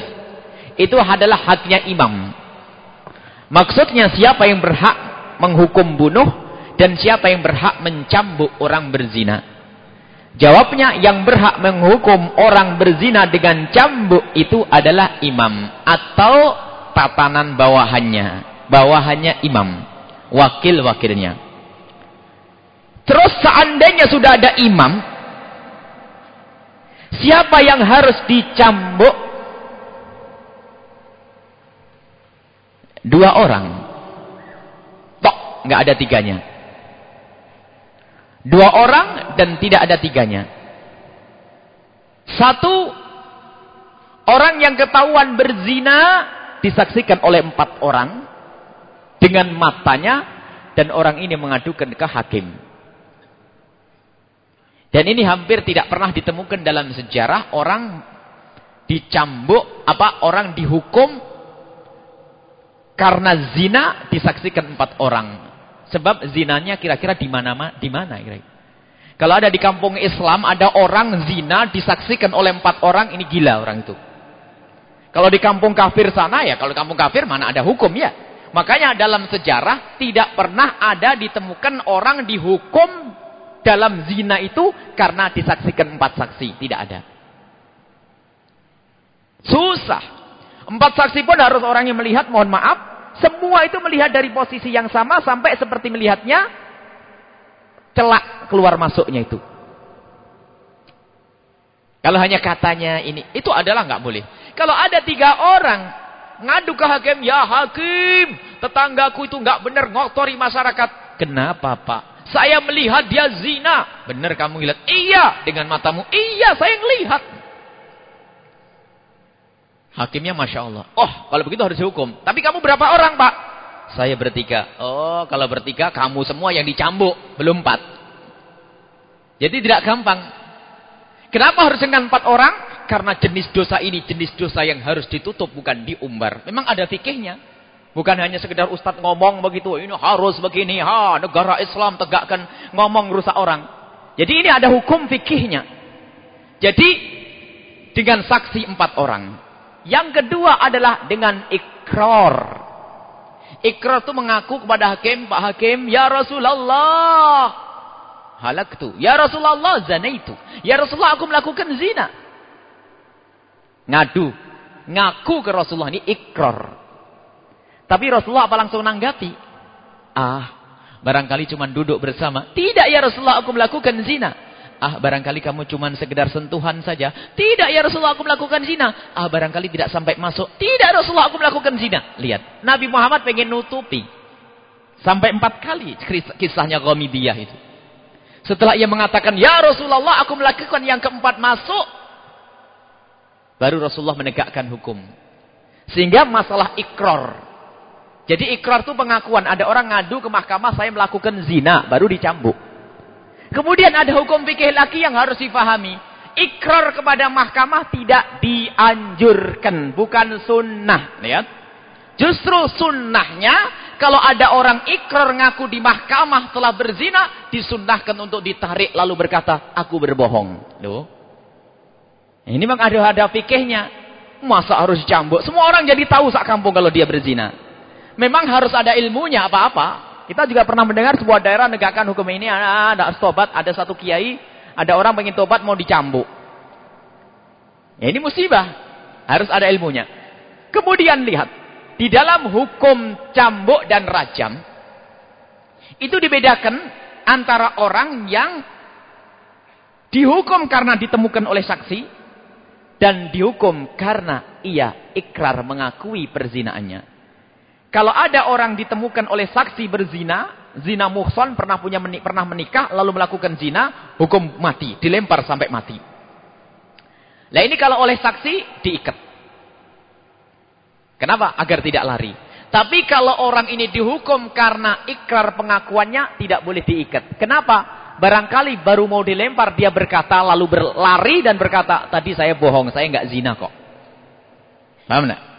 itu adalah hadnya imam. Maksudnya siapa yang berhak menghukum bunuh dan siapa yang berhak mencambuk orang berzina? Jawabnya yang berhak menghukum orang berzina dengan cambuk itu adalah imam atau tatanan bawahannya. Bawahannya imam, wakil-wakilnya. Terus seandainya sudah ada imam, siapa yang harus dicambuk? Dua orang. Tok, nggak ada tiganya. Dua orang dan tidak ada tiganya. Satu, orang yang ketahuan berzina disaksikan oleh empat orang dengan matanya dan orang ini mengadukan ke hakim. Dan ini hampir tidak pernah ditemukan dalam sejarah orang dicambuk, apa orang dihukum karena zina disaksikan empat orang. Sebab zinanya kira-kira di mana di mana kira Kalau ada di kampung Islam ada orang zina disaksikan oleh empat orang ini gila orang itu. Kalau di kampung kafir sana ya kalau di kampung kafir mana ada hukum ya. Makanya dalam sejarah tidak pernah ada ditemukan orang dihukum dalam zina itu karena disaksikan empat saksi. Tidak ada. Susah. Empat saksi pun harus orang yang melihat mohon maaf semua itu melihat dari posisi yang sama sampai seperti melihatnya celak keluar masuknya itu. Kalau hanya katanya ini, itu adalah nggak boleh. Kalau ada tiga orang ngadu ke hakim, ya hakim, tetanggaku itu nggak benar ngotori masyarakat. Kenapa pak? Saya melihat dia zina. Benar kamu lihat? Iya, dengan matamu. Iya, saya ngelihat. Hakimnya Masya Allah. Oh, kalau begitu harus dihukum. Tapi kamu berapa orang, Pak? Saya bertiga. Oh, kalau bertiga, kamu semua yang dicambuk. Belum empat. Jadi tidak gampang. Kenapa harus dengan empat orang? Karena jenis dosa ini, jenis dosa yang harus ditutup, bukan diumbar. Memang ada fikihnya. Bukan hanya sekedar ustadz ngomong begitu, ini harus begini, ha, negara Islam tegakkan ngomong rusak orang. Jadi ini ada hukum fikihnya. Jadi dengan saksi empat orang. Yang kedua adalah dengan ikrar. Ikrar itu mengaku kepada hakim, Pak Hakim, Ya Rasulullah, halaktu. Ya Rasulullah, zanaitu. Ya Rasulullah, aku melakukan zina. Ngadu. Ngaku ke Rasulullah ini ikrar. Tapi Rasulullah apa langsung nanggapi? Ah, barangkali cuma duduk bersama. Tidak ya Rasulullah aku melakukan zina. Ah, barangkali kamu cuma sekedar sentuhan saja. Tidak ya Rasulullah aku melakukan zina. Ah, barangkali tidak sampai masuk. Tidak Rasulullah aku melakukan zina. Lihat, Nabi Muhammad pengen nutupi. Sampai empat kali kisahnya Ghamidiyah itu. Setelah ia mengatakan, Ya Rasulullah aku melakukan yang keempat masuk. Baru Rasulullah menegakkan hukum. Sehingga masalah ikrar. Jadi ikrar itu pengakuan. Ada orang ngadu ke mahkamah saya melakukan zina. Baru dicambuk. Kemudian ada hukum fikih lagi yang harus difahami. Ikrar kepada mahkamah tidak dianjurkan. Bukan sunnah. Lihat. Justru sunnahnya. Kalau ada orang ikrar ngaku di mahkamah telah berzina. Disunnahkan untuk ditarik lalu berkata. Aku berbohong. Loh. Ini memang ada ada fikihnya. Masa harus dicambuk? Semua orang jadi tahu sak kampung kalau dia berzina. Memang harus ada ilmunya apa-apa. Kita juga pernah mendengar sebuah daerah negakkan hukum ini. Ada tobat, ada satu kiai. Ada orang pengen tobat mau dicambuk. Ya, ini musibah. Harus ada ilmunya. Kemudian lihat. Di dalam hukum cambuk dan rajam. Itu dibedakan antara orang yang dihukum karena ditemukan oleh saksi. Dan dihukum karena ia ikrar mengakui perzinaannya. Kalau ada orang ditemukan oleh saksi berzina, zina muhson pernah punya menik, pernah menikah lalu melakukan zina, hukum mati, dilempar sampai mati. Nah ini kalau oleh saksi diikat. Kenapa? Agar tidak lari. Tapi kalau orang ini dihukum karena ikrar pengakuannya tidak boleh diikat. Kenapa? Barangkali baru mau dilempar dia berkata lalu berlari dan berkata tadi saya bohong, saya nggak zina kok. Paham enggak?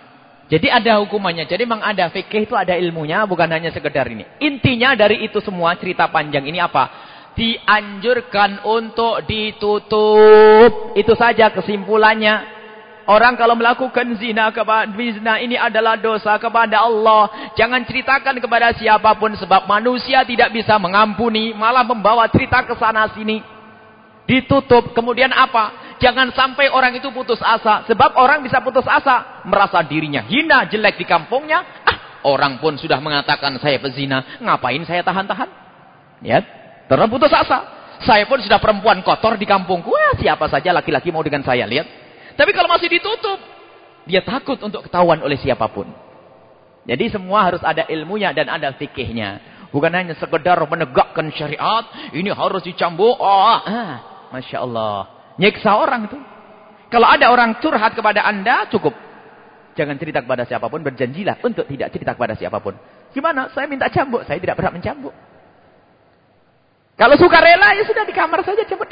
Jadi ada hukumannya. Jadi memang ada fikih itu ada ilmunya, bukan hanya sekedar ini. Intinya dari itu semua cerita panjang ini apa? Dianjurkan untuk ditutup. Itu saja kesimpulannya. Orang kalau melakukan zina kepada zina ini adalah dosa kepada Allah. Jangan ceritakan kepada siapa pun sebab manusia tidak bisa mengampuni, malah membawa cerita ke sana sini. Ditutup. Kemudian apa? Jangan sampai orang itu putus asa. Sebab orang bisa putus asa. Merasa dirinya hina, jelek di kampungnya. Ah, orang pun sudah mengatakan saya pezina. Ngapain saya tahan-tahan? Ya, terus putus asa. Saya pun sudah perempuan kotor di kampungku. Wah, siapa saja laki-laki mau dengan saya. Lihat. Tapi kalau masih ditutup. Dia takut untuk ketahuan oleh siapa pun. Jadi semua harus ada ilmunya dan ada fikihnya. Bukan hanya sekedar menegakkan syariat. Ini harus dicambuk. Oh, ah, Masya Allah. Nyeksa orang itu. Kalau ada orang curhat kepada anda, cukup. Jangan cerita kepada siapa pun, berjanjilah untuk tidak cerita kepada siapa pun. Gimana? Saya minta cambuk, saya tidak berhak mencambuk. Kalau suka rela, ya sudah di kamar saja, cambuk.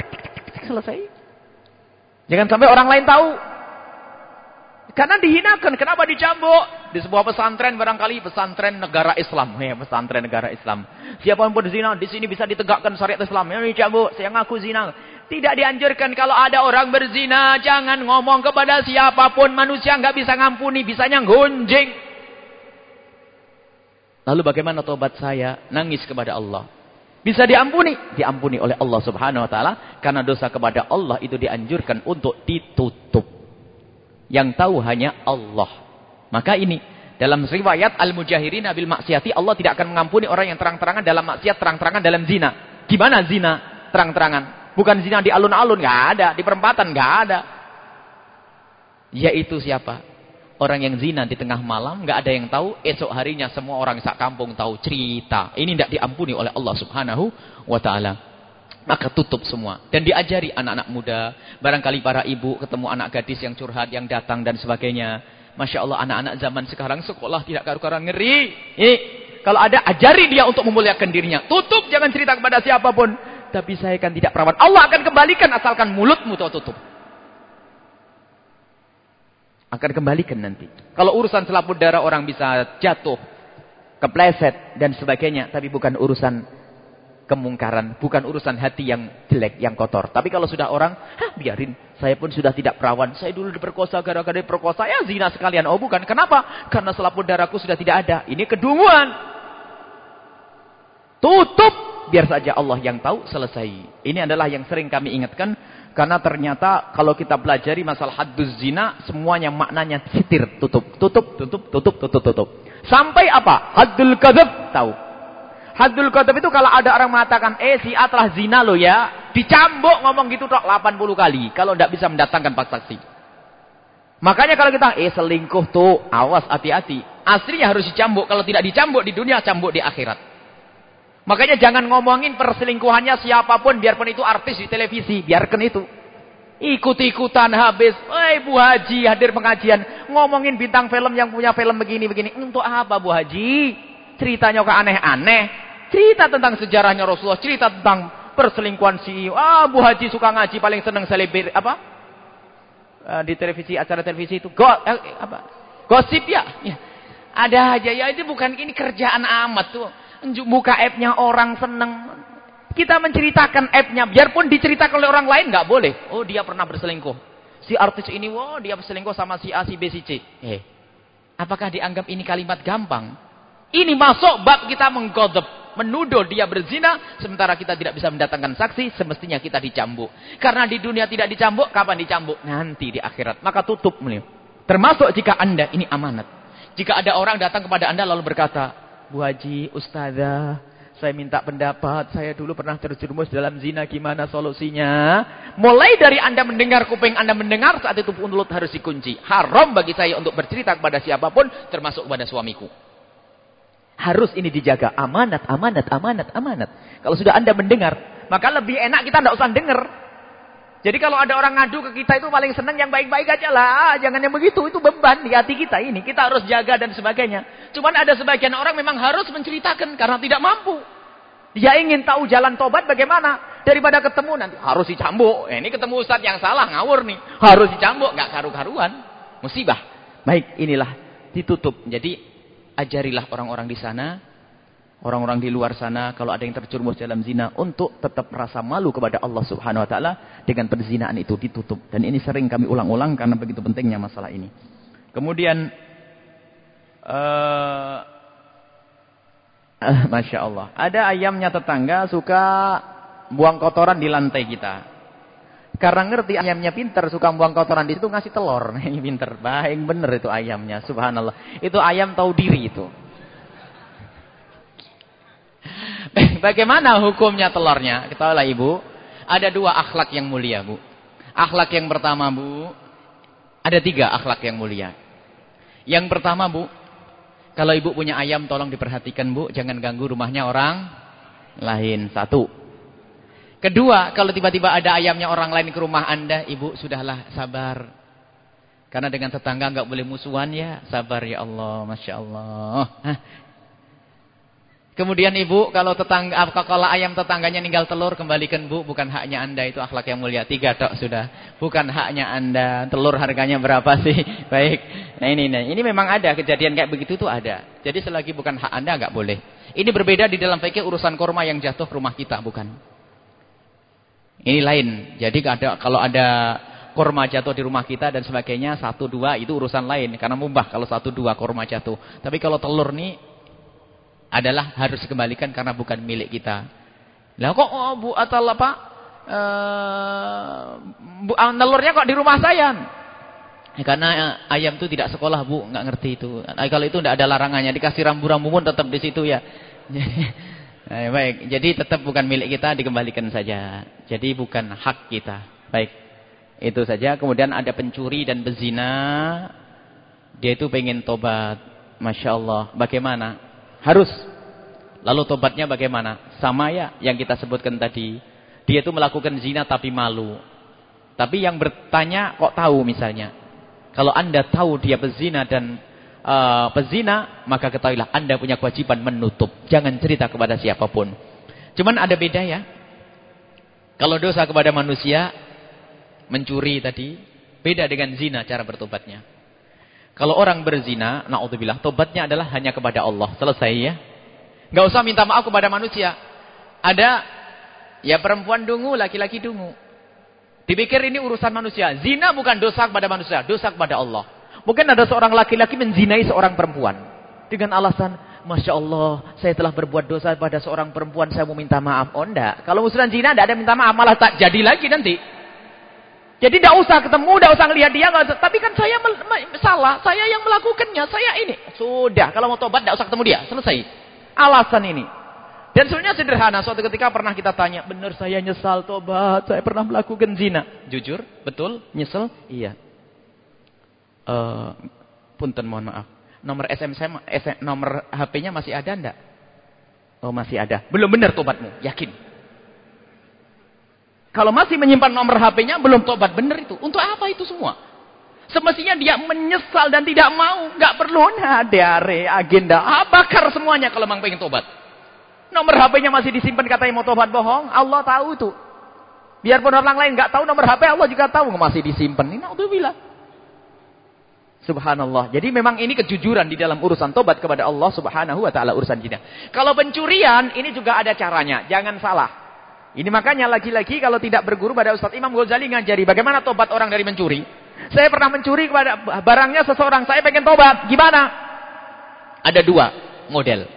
Selesai. Jangan sampai orang lain tahu. Karena dihinakan. Kenapa dicambuk? Di sebuah pesantren barangkali pesantren negara Islam. Ya, pesantren negara Islam. Siapa yang berzina di sini bisa ditegakkan syariat Islam. Ini dicambuk. Saya ngaku zina. Tidak dianjurkan kalau ada orang berzina. Jangan ngomong kepada siapa pun. Manusia nggak bisa ngampuni. Bisanya gunjing. Lalu bagaimana tobat saya? Nangis kepada Allah. Bisa diampuni? Diampuni oleh Allah subhanahu wa ta'ala. Karena dosa kepada Allah itu dianjurkan untuk ditutup. Yang tahu hanya Allah. Maka ini. Dalam riwayat Al-Mujahirin Abil Maksiati. Allah tidak akan mengampuni orang yang terang-terangan dalam maksiat. Terang-terangan dalam zina. Gimana zina? Terang-terangan. Bukan zina di alun-alun, nggak ada. Di perempatan, nggak ada. Yaitu siapa? Orang yang zina di tengah malam, nggak ada yang tahu. Esok harinya semua orang sak kampung tahu cerita. Ini tidak diampuni oleh Allah subhanahu wa ta'ala. Maka tutup semua. Dan diajari anak-anak muda. Barangkali para ibu ketemu anak gadis yang curhat, yang datang dan sebagainya. Masya Allah anak-anak zaman sekarang sekolah tidak karu-karuan ngeri. Eh, kalau ada ajari dia untuk memuliakan dirinya. Tutup jangan cerita kepada siapa pun tapi saya kan tidak perawan. Allah akan kembalikan asalkan mulutmu tutup. Akan kembalikan nanti. Kalau urusan selaput darah orang bisa jatuh kepleset dan sebagainya. Tapi bukan urusan kemungkaran. Bukan urusan hati yang jelek, yang kotor. Tapi kalau sudah orang, Hah, biarin. Saya pun sudah tidak perawan. Saya dulu diperkosa gara-gara diperkosa. Ya zina sekalian. Oh bukan. Kenapa? Karena selaput darahku sudah tidak ada. Ini kedunguan. Tutup. Biar saja Allah yang tahu. Selesai. Ini adalah yang sering kami ingatkan. Karena ternyata kalau kita pelajari masalah hadduz zina. Semuanya maknanya sitir. Tutup. Tutup. Tutup. Tutup. Tutup. Tutup. Sampai apa? Haddul kadab. Tahu. Haddul kadab itu kalau ada orang mengatakan. Eh si A telah zina loh ya. Dicambuk ngomong gitu tok 80 kali. Kalau tidak bisa mendatangkan saksi. Makanya kalau kita, eh selingkuh tuh, awas hati-hati. Aslinya harus dicambuk. Kalau tidak dicambuk di dunia, cambuk di akhirat. Makanya jangan ngomongin perselingkuhannya siapa pun, biarpun itu artis di televisi. Biarkan itu. Ikut-ikutan habis. Eh Bu Haji hadir pengajian. Ngomongin bintang film yang punya film begini-begini. Untuk apa Bu Haji? Ceritanya kok aneh-aneh. Cerita tentang sejarahnya Rasulullah. Cerita tentang perselingkuhan si ah Bu Haji suka ngaji paling senang selebir apa? Uh, di televisi acara televisi itu. Go, eh, apa? Gosip ya. ya. Ada aja ya itu bukan ini kerjaan amat tuh. Buka app-nya orang seneng. Kita menceritakan app-nya biarpun diceritakan oleh orang lain nggak boleh. Oh dia pernah berselingkuh. Si artis ini wow dia berselingkuh sama si A si B si C. Eh apakah dianggap ini kalimat gampang ini masuk bab kita menggodep menuduh dia berzina, sementara kita tidak bisa mendatangkan saksi, semestinya kita dicambuk. Karena di dunia tidak dicambuk, kapan dicambuk? Nanti di akhirat. Maka tutup beliau. Termasuk jika anda, ini amanat. Jika ada orang datang kepada anda lalu berkata, Bu Haji, Ustazah, saya minta pendapat, saya dulu pernah terjerumus dalam zina, gimana solusinya? Mulai dari anda mendengar, kuping anda mendengar, saat itu mulut harus dikunci. Haram bagi saya untuk bercerita kepada siapa pun, termasuk kepada suamiku. Harus ini dijaga. Amanat, amanat, amanat, amanat. Kalau sudah anda mendengar, maka lebih enak kita tidak usah dengar. Jadi kalau ada orang ngadu ke kita itu paling senang yang baik-baik aja lah. Jangan yang begitu, itu beban di hati kita ini. Kita harus jaga dan sebagainya. Cuman ada sebagian orang memang harus menceritakan karena tidak mampu. Dia ingin tahu jalan tobat bagaimana. Daripada ketemu nanti harus dicambuk. Eh, ini ketemu ustadz yang salah, ngawur nih. Harus dicambuk, nggak karu-karuan. Musibah. Baik, inilah ditutup. Jadi ajarilah orang-orang di sana, orang-orang di luar sana kalau ada yang terjerumus dalam zina untuk tetap merasa malu kepada Allah Subhanahu wa taala dengan perzinaan itu ditutup. Dan ini sering kami ulang-ulang karena begitu pentingnya masalah ini. Kemudian uh, uh, Masya Allah. Ada ayamnya tetangga suka buang kotoran di lantai kita. Karena ngerti ayamnya pinter, suka buang kotoran di situ ngasih telur. Ini pinter, baik bener itu ayamnya, subhanallah. Itu ayam tahu diri itu. Bagaimana hukumnya telurnya? Ketahuilah ibu, ada dua akhlak yang mulia bu. Akhlak yang pertama bu, ada tiga akhlak yang mulia. Yang pertama bu, kalau ibu punya ayam tolong diperhatikan bu, jangan ganggu rumahnya orang lain. Satu. Kedua, kalau tiba-tiba ada ayamnya orang lain ke rumah anda, ibu sudahlah sabar. Karena dengan tetangga nggak boleh musuhan ya, sabar ya Allah, masya Allah. Kemudian ibu, kalau tetangga, kalau ayam tetangganya ninggal telur, kembalikan bu, bukan haknya anda itu akhlak yang mulia. Tiga tok sudah, bukan haknya anda. Telur harganya berapa sih? Baik. Nah ini, nih, ini memang ada kejadian kayak begitu tuh ada. Jadi selagi bukan hak anda nggak boleh. Ini berbeda di dalam fikih urusan korma yang jatuh ke rumah kita, bukan. Ini lain. Jadi ada, kalau ada korma jatuh di rumah kita dan sebagainya, satu dua itu urusan lain. Karena mumbah kalau satu dua korma jatuh. Tapi kalau telur nih adalah harus dikembalikan karena bukan milik kita. Lah kok oh, bu atau apa? Uh, bu, uh, telurnya kok di rumah saya? Ya, karena uh, ayam itu tidak sekolah bu, nggak ngerti itu. Uh, kalau itu tidak ada larangannya, dikasih rambu-rambu pun tetap di situ ya. Eh, baik, jadi tetap bukan milik kita, dikembalikan saja. Jadi bukan hak kita. Baik, itu saja. Kemudian ada pencuri dan bezina. Dia itu pengen tobat. Masya Allah. Bagaimana? Harus. Lalu tobatnya bagaimana? Sama ya yang kita sebutkan tadi. Dia itu melakukan zina tapi malu. Tapi yang bertanya kok tahu misalnya. Kalau anda tahu dia bezina dan uh, pezina, maka ketahuilah Anda punya kewajiban menutup. Jangan cerita kepada siapa pun. Cuman ada beda ya. Kalau dosa kepada manusia, mencuri tadi, beda dengan zina cara bertobatnya. Kalau orang berzina, naudzubillah, tobatnya adalah hanya kepada Allah. Selesai ya. Enggak usah minta maaf kepada manusia. Ada ya perempuan dungu, laki-laki dungu. Dipikir ini urusan manusia. Zina bukan dosa kepada manusia, dosa kepada Allah. Mungkin ada seorang laki-laki menzinai seorang perempuan. Dengan alasan, Masya Allah, saya telah berbuat dosa pada seorang perempuan, saya mau minta maaf. Oh enggak, kalau urusan zina enggak ada minta maaf, malah tak jadi lagi nanti. Jadi tidak usah ketemu, tidak usah lihat dia. Tapi kan saya salah, saya yang melakukannya, saya ini. Sudah, kalau mau tobat tidak usah ketemu dia. Selesai. Alasan ini. Dan sebenarnya sederhana. Suatu ketika pernah kita tanya, benar saya nyesal tobat, saya pernah melakukan zina. Jujur, betul, nyesel, iya. Uh, punten mohon maaf. Nomor SM saya, nomor HP-nya masih ada enggak? Oh masih ada. Belum benar tobatmu, yakin. Kalau masih menyimpan nomor HP-nya, belum tobat. Benar itu. Untuk apa itu semua? Semestinya dia menyesal dan tidak mau. Nggak perlu diare, agenda. Ah, bakar semuanya kalau memang pengen tobat. Nomor HP-nya masih disimpan katanya mau tobat bohong. Allah tahu itu. Biarpun orang lain nggak tahu nomor HP, Allah juga tahu masih disimpan. Ini bilang. Subhanallah. Jadi memang ini kejujuran di dalam urusan tobat kepada Allah Subhanahu wa taala urusan kita. Kalau pencurian ini juga ada caranya. Jangan salah. Ini makanya lagi-lagi kalau tidak berguru pada Ustaz Imam Ghazali ngajari bagaimana tobat orang dari mencuri. Saya pernah mencuri kepada barangnya seseorang, saya pengen tobat. Gimana? Ada dua model.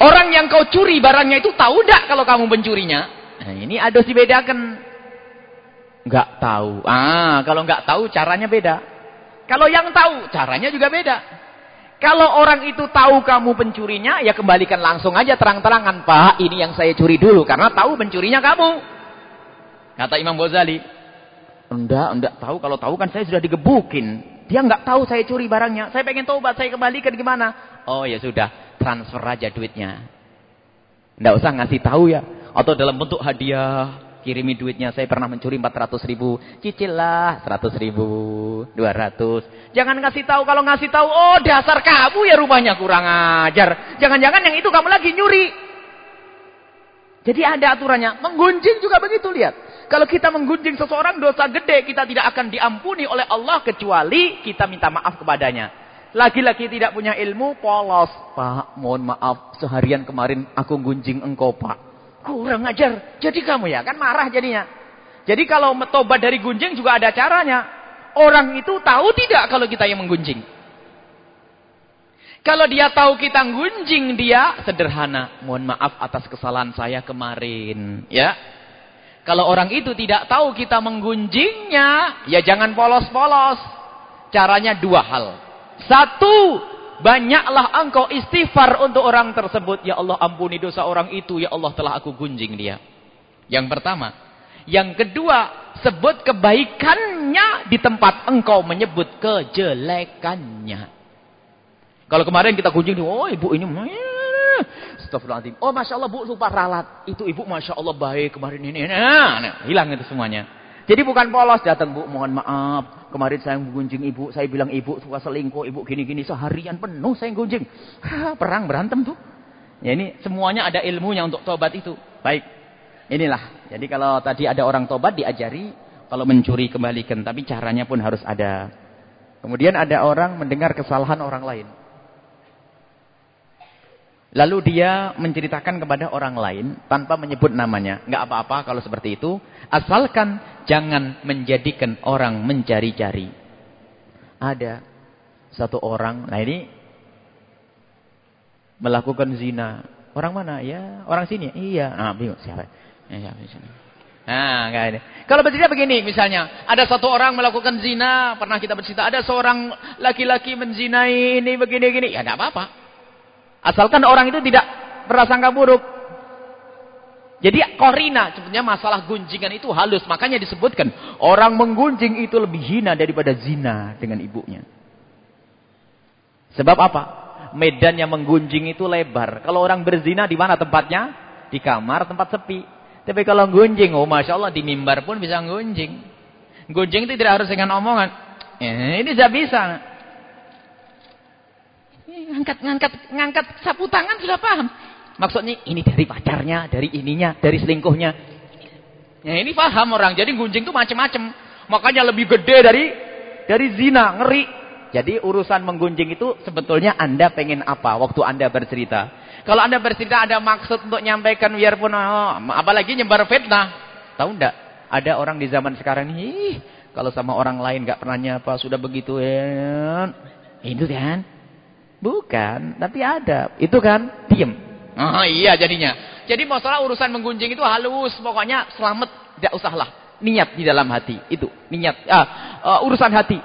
Orang yang kau curi barangnya itu tahu tidak kalau kamu mencurinya? Nah, ini harus dibedakan. Enggak tahu. Ah, kalau enggak tahu caranya beda. Kalau yang tahu caranya juga beda. Kalau orang itu tahu kamu pencurinya, ya kembalikan langsung aja terang-terangan. Pak, ini yang saya curi dulu. Karena tahu pencurinya kamu. Kata Imam Ghazali. Enggak, enggak tahu. Kalau tahu kan saya sudah digebukin. Dia enggak tahu saya curi barangnya. Saya pengen tobat, saya kembalikan gimana? Oh ya sudah, transfer aja duitnya. Enggak usah ngasih tahu ya. Atau dalam bentuk hadiah kirimi duitnya. Saya pernah mencuri 400 ribu. Cicil lah 100 ribu, 200. Jangan ngasih tahu. Kalau ngasih tahu, oh dasar kamu ya rumahnya kurang ajar. Jangan-jangan yang itu kamu lagi nyuri. Jadi ada aturannya. Menggunjing juga begitu, lihat. Kalau kita menggunjing seseorang dosa gede, kita tidak akan diampuni oleh Allah kecuali kita minta maaf kepadanya. Laki-laki tidak punya ilmu, polos. Pak, mohon maaf, seharian kemarin aku gunjing engkau, Pak. Kurang ajar. Jadi kamu ya kan marah jadinya. Jadi kalau tobat dari gunjing juga ada caranya. Orang itu tahu tidak kalau kita yang menggunjing. Kalau dia tahu kita gunjing dia, sederhana. Mohon maaf atas kesalahan saya kemarin. Ya. Kalau orang itu tidak tahu kita menggunjingnya, ya jangan polos-polos. Caranya dua hal. Satu, Banyaklah engkau istighfar untuk orang tersebut. Ya Allah ampuni dosa orang itu. Ya Allah telah aku gunjing dia. Yang pertama. Yang kedua. Sebut kebaikannya di tempat engkau menyebut kejelekannya. Kalau kemarin kita gunjing. Oh ibu ini. Astagfirullahaladzim. Oh Masya Allah bu lupa ralat. Itu ibu Masya Allah baik kemarin ini. Nah, nah, hilang itu semuanya. Jadi bukan polos datang bu, mohon maaf. Kemarin saya menggunjing ibu, saya bilang ibu suka selingkuh, ibu gini-gini. Seharian penuh saya gunjing. perang berantem tuh. Ya ini semuanya ada ilmunya untuk tobat itu. Baik. Inilah. Jadi kalau tadi ada orang tobat diajari. Kalau mencuri kembalikan. Tapi caranya pun harus ada. Kemudian ada orang mendengar kesalahan orang lain. Lalu dia menceritakan kepada orang lain tanpa menyebut namanya. Enggak apa-apa kalau seperti itu. Asalkan jangan menjadikan orang mencari-cari. Ada satu orang, nah ini melakukan zina. Orang mana? Ya, orang sini. Iya. Ah, bingung siapa? Ya, siapa sini. Nah, ini. Kalau bercerita begini, misalnya, ada satu orang melakukan zina, pernah kita bercerita, ada seorang laki-laki menzinai ini begini-gini, ya tidak apa-apa. Asalkan orang itu tidak berasangka buruk. Jadi korina, sebenarnya masalah gunjingan itu halus. Makanya disebutkan, orang menggunjing itu lebih hina daripada zina dengan ibunya. Sebab apa? Medan yang menggunjing itu lebar. Kalau orang berzina di mana tempatnya? Di kamar, tempat sepi. Tapi kalau gunjing, oh Masya Allah di mimbar pun bisa gunjing. Gunjing itu tidak harus dengan omongan. Eh, ini tidak bisa. Ngangkat, ngangkat, ngangkat sapu tangan sudah paham. Maksudnya ini dari pacarnya, dari ininya, dari selingkuhnya. Ya ini paham orang. Jadi gunjing itu macam-macam. Makanya lebih gede dari dari zina, ngeri. Jadi urusan menggunjing itu sebetulnya Anda pengen apa waktu Anda bercerita. Kalau Anda bercerita ada maksud untuk nyampaikan biarpun oh, apalagi nyebar fitnah. Tahu enggak? Ada orang di zaman sekarang ini, kalau sama orang lain enggak pernah nyapa, sudah begitu ya. Itu kan? Bukan, tapi ada. Itu kan? Diam. Oh iya jadinya. Jadi masalah urusan menggunjing itu halus, pokoknya selamat, tidak usahlah. Niat di dalam hati, itu niat. Ah, uh, urusan hati.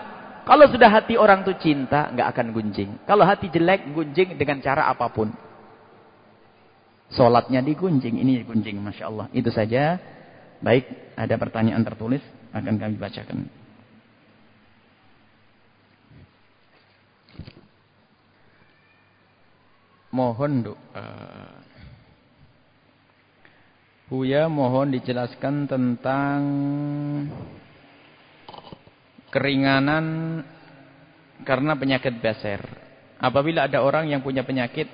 Kalau sudah hati orang itu cinta, nggak akan gunjing. Kalau hati jelek, gunjing dengan cara apa pun. Sholatnya digunjing, ini gunjing, masya Allah. Itu saja. Baik, ada pertanyaan tertulis akan kami bacakan. Mohon doa. Buya mohon dijelaskan tentang keringanan karena penyakit beser. Apabila ada orang yang punya penyakit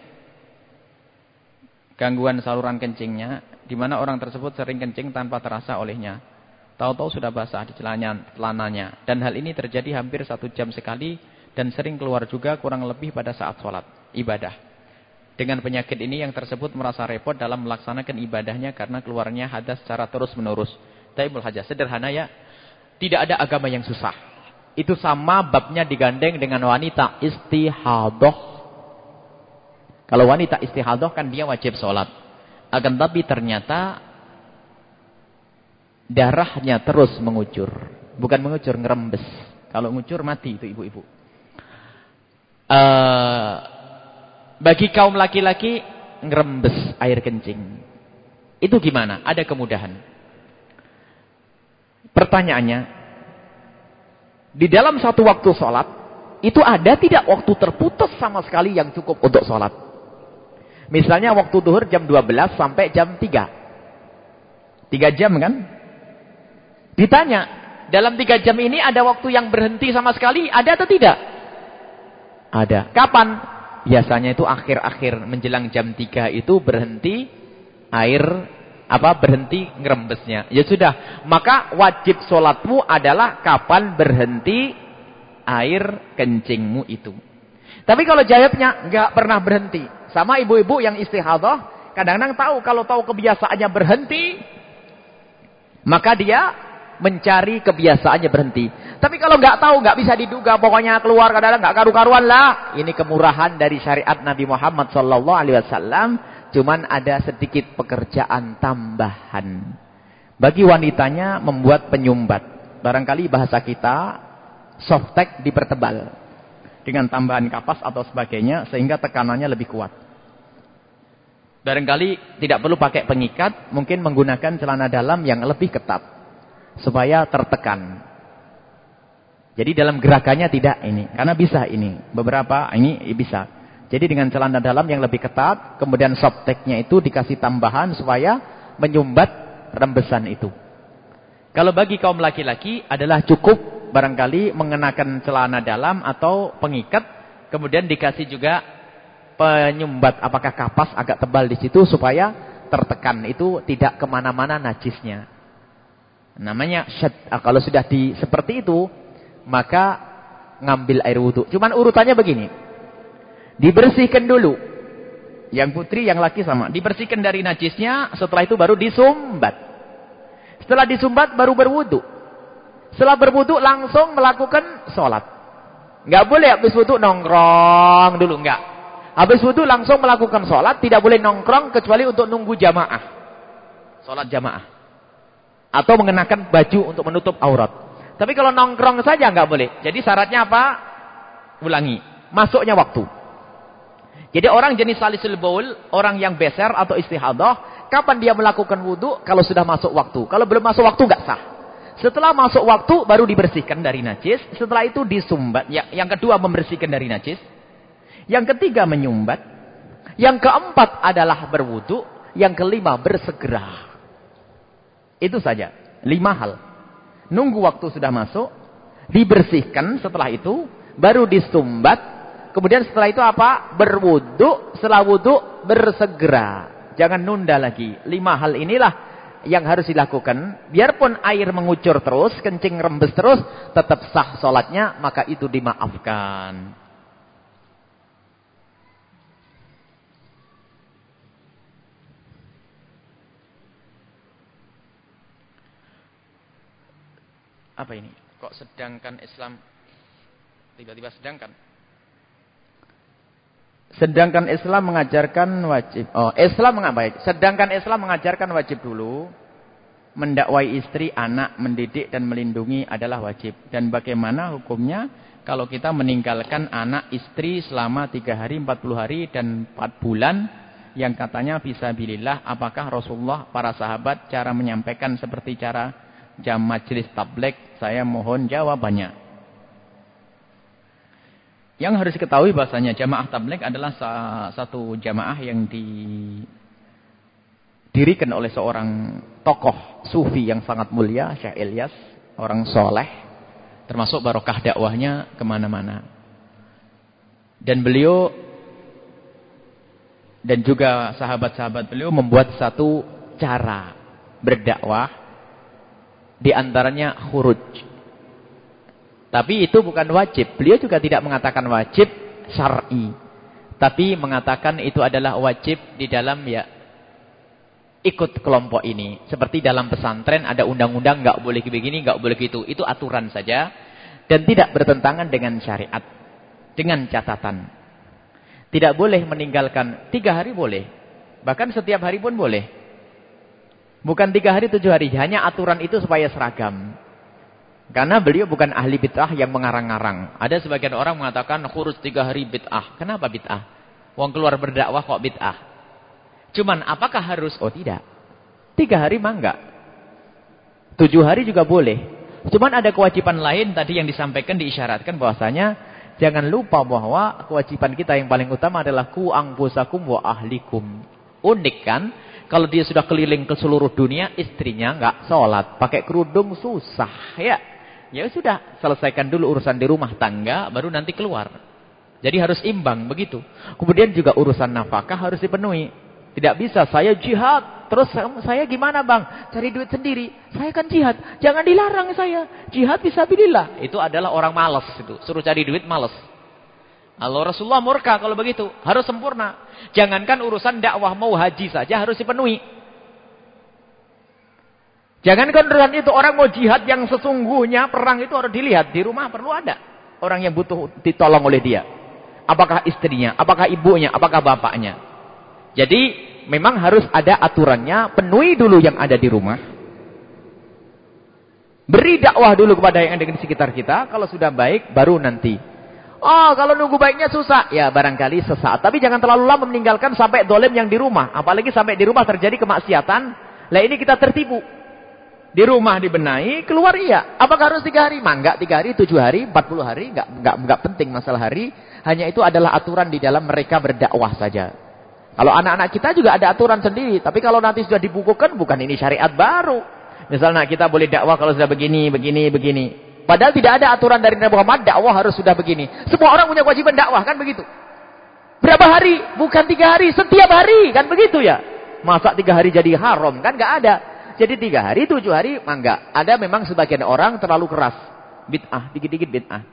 gangguan saluran kencingnya, di mana orang tersebut sering kencing tanpa terasa olehnya. Tahu-tahu sudah basah di celananya. Dan hal ini terjadi hampir satu jam sekali dan sering keluar juga kurang lebih pada saat sholat, ibadah. Dengan penyakit ini yang tersebut merasa repot dalam melaksanakan ibadahnya karena keluarnya hadas secara terus menerus. Taibul hajah, sederhana ya. Tidak ada agama yang susah. Itu sama babnya digandeng dengan wanita istihadoh. Kalau wanita istihadoh kan dia wajib sholat. Akan tapi ternyata darahnya terus mengucur. Bukan mengucur, ngerembes. Kalau mengucur mati itu ibu-ibu. Uh, bagi kaum laki-laki ngerembes air kencing. Itu gimana? Ada kemudahan. Pertanyaannya, di dalam satu waktu sholat, itu ada tidak waktu terputus sama sekali yang cukup untuk sholat. Misalnya waktu duhur jam 12 sampai jam 3. 3 jam kan? Ditanya, dalam 3 jam ini ada waktu yang berhenti sama sekali? Ada atau tidak? Ada. Kapan? Biasanya itu akhir-akhir menjelang jam 3 itu berhenti air apa berhenti ngerembesnya. Ya sudah, maka wajib sholatmu adalah kapan berhenti air kencingmu itu. Tapi kalau jawabnya nggak pernah berhenti, sama ibu-ibu yang istihadah, kadang-kadang tahu kalau tahu kebiasaannya berhenti, maka dia mencari kebiasaannya berhenti. Tapi kalau nggak tahu, nggak bisa diduga, pokoknya keluar kadang-kadang nggak karu-karuan lah. Ini kemurahan dari syariat Nabi Muhammad Sallallahu Alaihi Wasallam Cuman ada sedikit pekerjaan tambahan. Bagi wanitanya membuat penyumbat. Barangkali bahasa kita softtek dipertebal. Dengan tambahan kapas atau sebagainya sehingga tekanannya lebih kuat. Barangkali tidak perlu pakai pengikat, mungkin menggunakan celana dalam yang lebih ketat. Supaya tertekan. Jadi dalam gerakannya tidak ini. Karena bisa ini. Beberapa ini bisa. Jadi dengan celana dalam yang lebih ketat, kemudian softteknya itu dikasih tambahan supaya menyumbat rembesan itu. Kalau bagi kaum laki-laki adalah cukup barangkali mengenakan celana dalam atau pengikat, kemudian dikasih juga penyumbat apakah kapas agak tebal di situ supaya tertekan itu tidak ke mana-mana najisnya. Namanya syad. Ah, kalau sudah di seperti itu, maka ngambil air wudhu. Cuman urutannya begini. Dibersihkan dulu. Yang putri, yang laki sama. Dibersihkan dari najisnya, setelah itu baru disumbat. Setelah disumbat baru berwudu. Setelah berwudu langsung melakukan sholat. Nggak boleh habis wudu nongkrong dulu, nggak. Habis wudu langsung melakukan sholat, tidak boleh nongkrong kecuali untuk nunggu jamaah. Sholat jamaah. Atau mengenakan baju untuk menutup aurat. Tapi kalau nongkrong saja nggak boleh. Jadi syaratnya apa? Ulangi. Masuknya waktu. Jadi orang jenis salisul baul, orang yang beser atau istihadah, kapan dia melakukan wudhu? Kalau sudah masuk waktu. Kalau belum masuk waktu nggak sah. Setelah masuk waktu baru dibersihkan dari najis. Setelah itu disumbat. Ya, yang kedua membersihkan dari najis. Yang ketiga menyumbat. Yang keempat adalah berwudhu. Yang kelima bersegera. Itu saja. Lima hal. Nunggu waktu sudah masuk. Dibersihkan setelah itu. Baru disumbat Kemudian setelah itu apa? Berwudu, setelah wudu bersegera. Jangan nunda lagi. Lima hal inilah yang harus dilakukan. Biarpun air mengucur terus, kencing rembes terus, tetap sah sholatnya, maka itu dimaafkan. Apa ini? Kok sedangkan Islam tiba-tiba sedangkan? Sedangkan Islam mengajarkan wajib. Oh, Islam mengapa? Sedangkan Islam mengajarkan wajib dulu. Mendakwai istri, anak, mendidik dan melindungi adalah wajib. Dan bagaimana hukumnya kalau kita meninggalkan anak istri selama tiga hari, empat puluh hari dan empat bulan yang katanya bisa bilillah. Apakah Rasulullah, para sahabat cara menyampaikan seperti cara jam majelis tablek? Saya mohon jawabannya. Yang harus diketahui bahasanya jamaah tabligh adalah satu jamaah yang didirikan oleh seorang tokoh sufi yang sangat mulia, Syekh Ilyas, orang soleh, termasuk barokah dakwahnya ke mana-mana. Dan beliau dan juga sahabat-sahabat beliau membuat satu cara berdakwah, di antaranya khuruj. Tapi itu bukan wajib. Beliau juga tidak mengatakan wajib syar'i. Tapi mengatakan itu adalah wajib di dalam ya ikut kelompok ini. Seperti dalam pesantren ada undang-undang nggak boleh begini, nggak boleh gitu. Itu aturan saja dan tidak bertentangan dengan syariat. Dengan catatan. Tidak boleh meninggalkan tiga hari boleh. Bahkan setiap hari pun boleh. Bukan tiga hari, tujuh hari. Hanya aturan itu supaya seragam. Karena beliau bukan ahli bid'ah yang mengarang-arang. Ada sebagian orang mengatakan khurus tiga hari bid'ah. Kenapa bid'ah? Wong keluar berdakwah kok bid'ah? Cuman apakah harus? Oh tidak. Tiga hari mah enggak. Tujuh hari juga boleh. Cuman ada kewajiban lain tadi yang disampaikan diisyaratkan bahwasanya jangan lupa bahwa kewajiban kita yang paling utama adalah ku angfusakum wa ahlikum. Unik kan? Kalau dia sudah keliling ke seluruh dunia, istrinya enggak sholat. Pakai kerudung susah ya. Ya sudah, selesaikan dulu urusan di rumah tangga, baru nanti keluar. Jadi harus imbang begitu. Kemudian juga urusan nafkah harus dipenuhi. Tidak bisa saya jihad, terus saya gimana bang? Cari duit sendiri. Saya kan jihad, jangan dilarang saya. Jihad bisa pilihlah. Itu adalah orang malas itu. Suruh cari duit malas. Allah Rasulullah murka kalau begitu. Harus sempurna. Jangankan urusan dakwah mau haji saja harus dipenuhi. Jangan konderan itu orang mau jihad yang sesungguhnya perang itu harus dilihat di rumah perlu ada orang yang butuh ditolong oleh dia. Apakah istrinya, apakah ibunya, apakah bapaknya. Jadi memang harus ada aturannya, penuhi dulu yang ada di rumah. Beri dakwah dulu kepada yang ada di sekitar kita, kalau sudah baik baru nanti. Oh, kalau nunggu baiknya susah. Ya, barangkali sesaat. Tapi jangan terlalu lama meninggalkan sampai dolim yang di rumah. Apalagi sampai di rumah terjadi kemaksiatan. Lah ini kita tertipu. Di rumah dibenahi, keluar iya. Apakah harus tiga hari? Mah tiga hari, tujuh hari, empat puluh hari. Enggak, enggak, enggak penting masalah hari. Hanya itu adalah aturan di dalam mereka berdakwah saja. Kalau anak-anak kita juga ada aturan sendiri. Tapi kalau nanti sudah dibukukan, bukan ini syariat baru. Misalnya kita boleh dakwah kalau sudah begini, begini, begini. Padahal tidak ada aturan dari Nabi Muhammad, dakwah harus sudah begini. Semua orang punya kewajiban dakwah, kan begitu. Berapa hari? Bukan tiga hari, setiap hari. Kan begitu ya. Masa tiga hari jadi haram? Kan nggak ada. Jadi tiga hari, tujuh hari, mangga. Ada memang sebagian orang terlalu keras. Bid'ah, dikit-dikit bid'ah.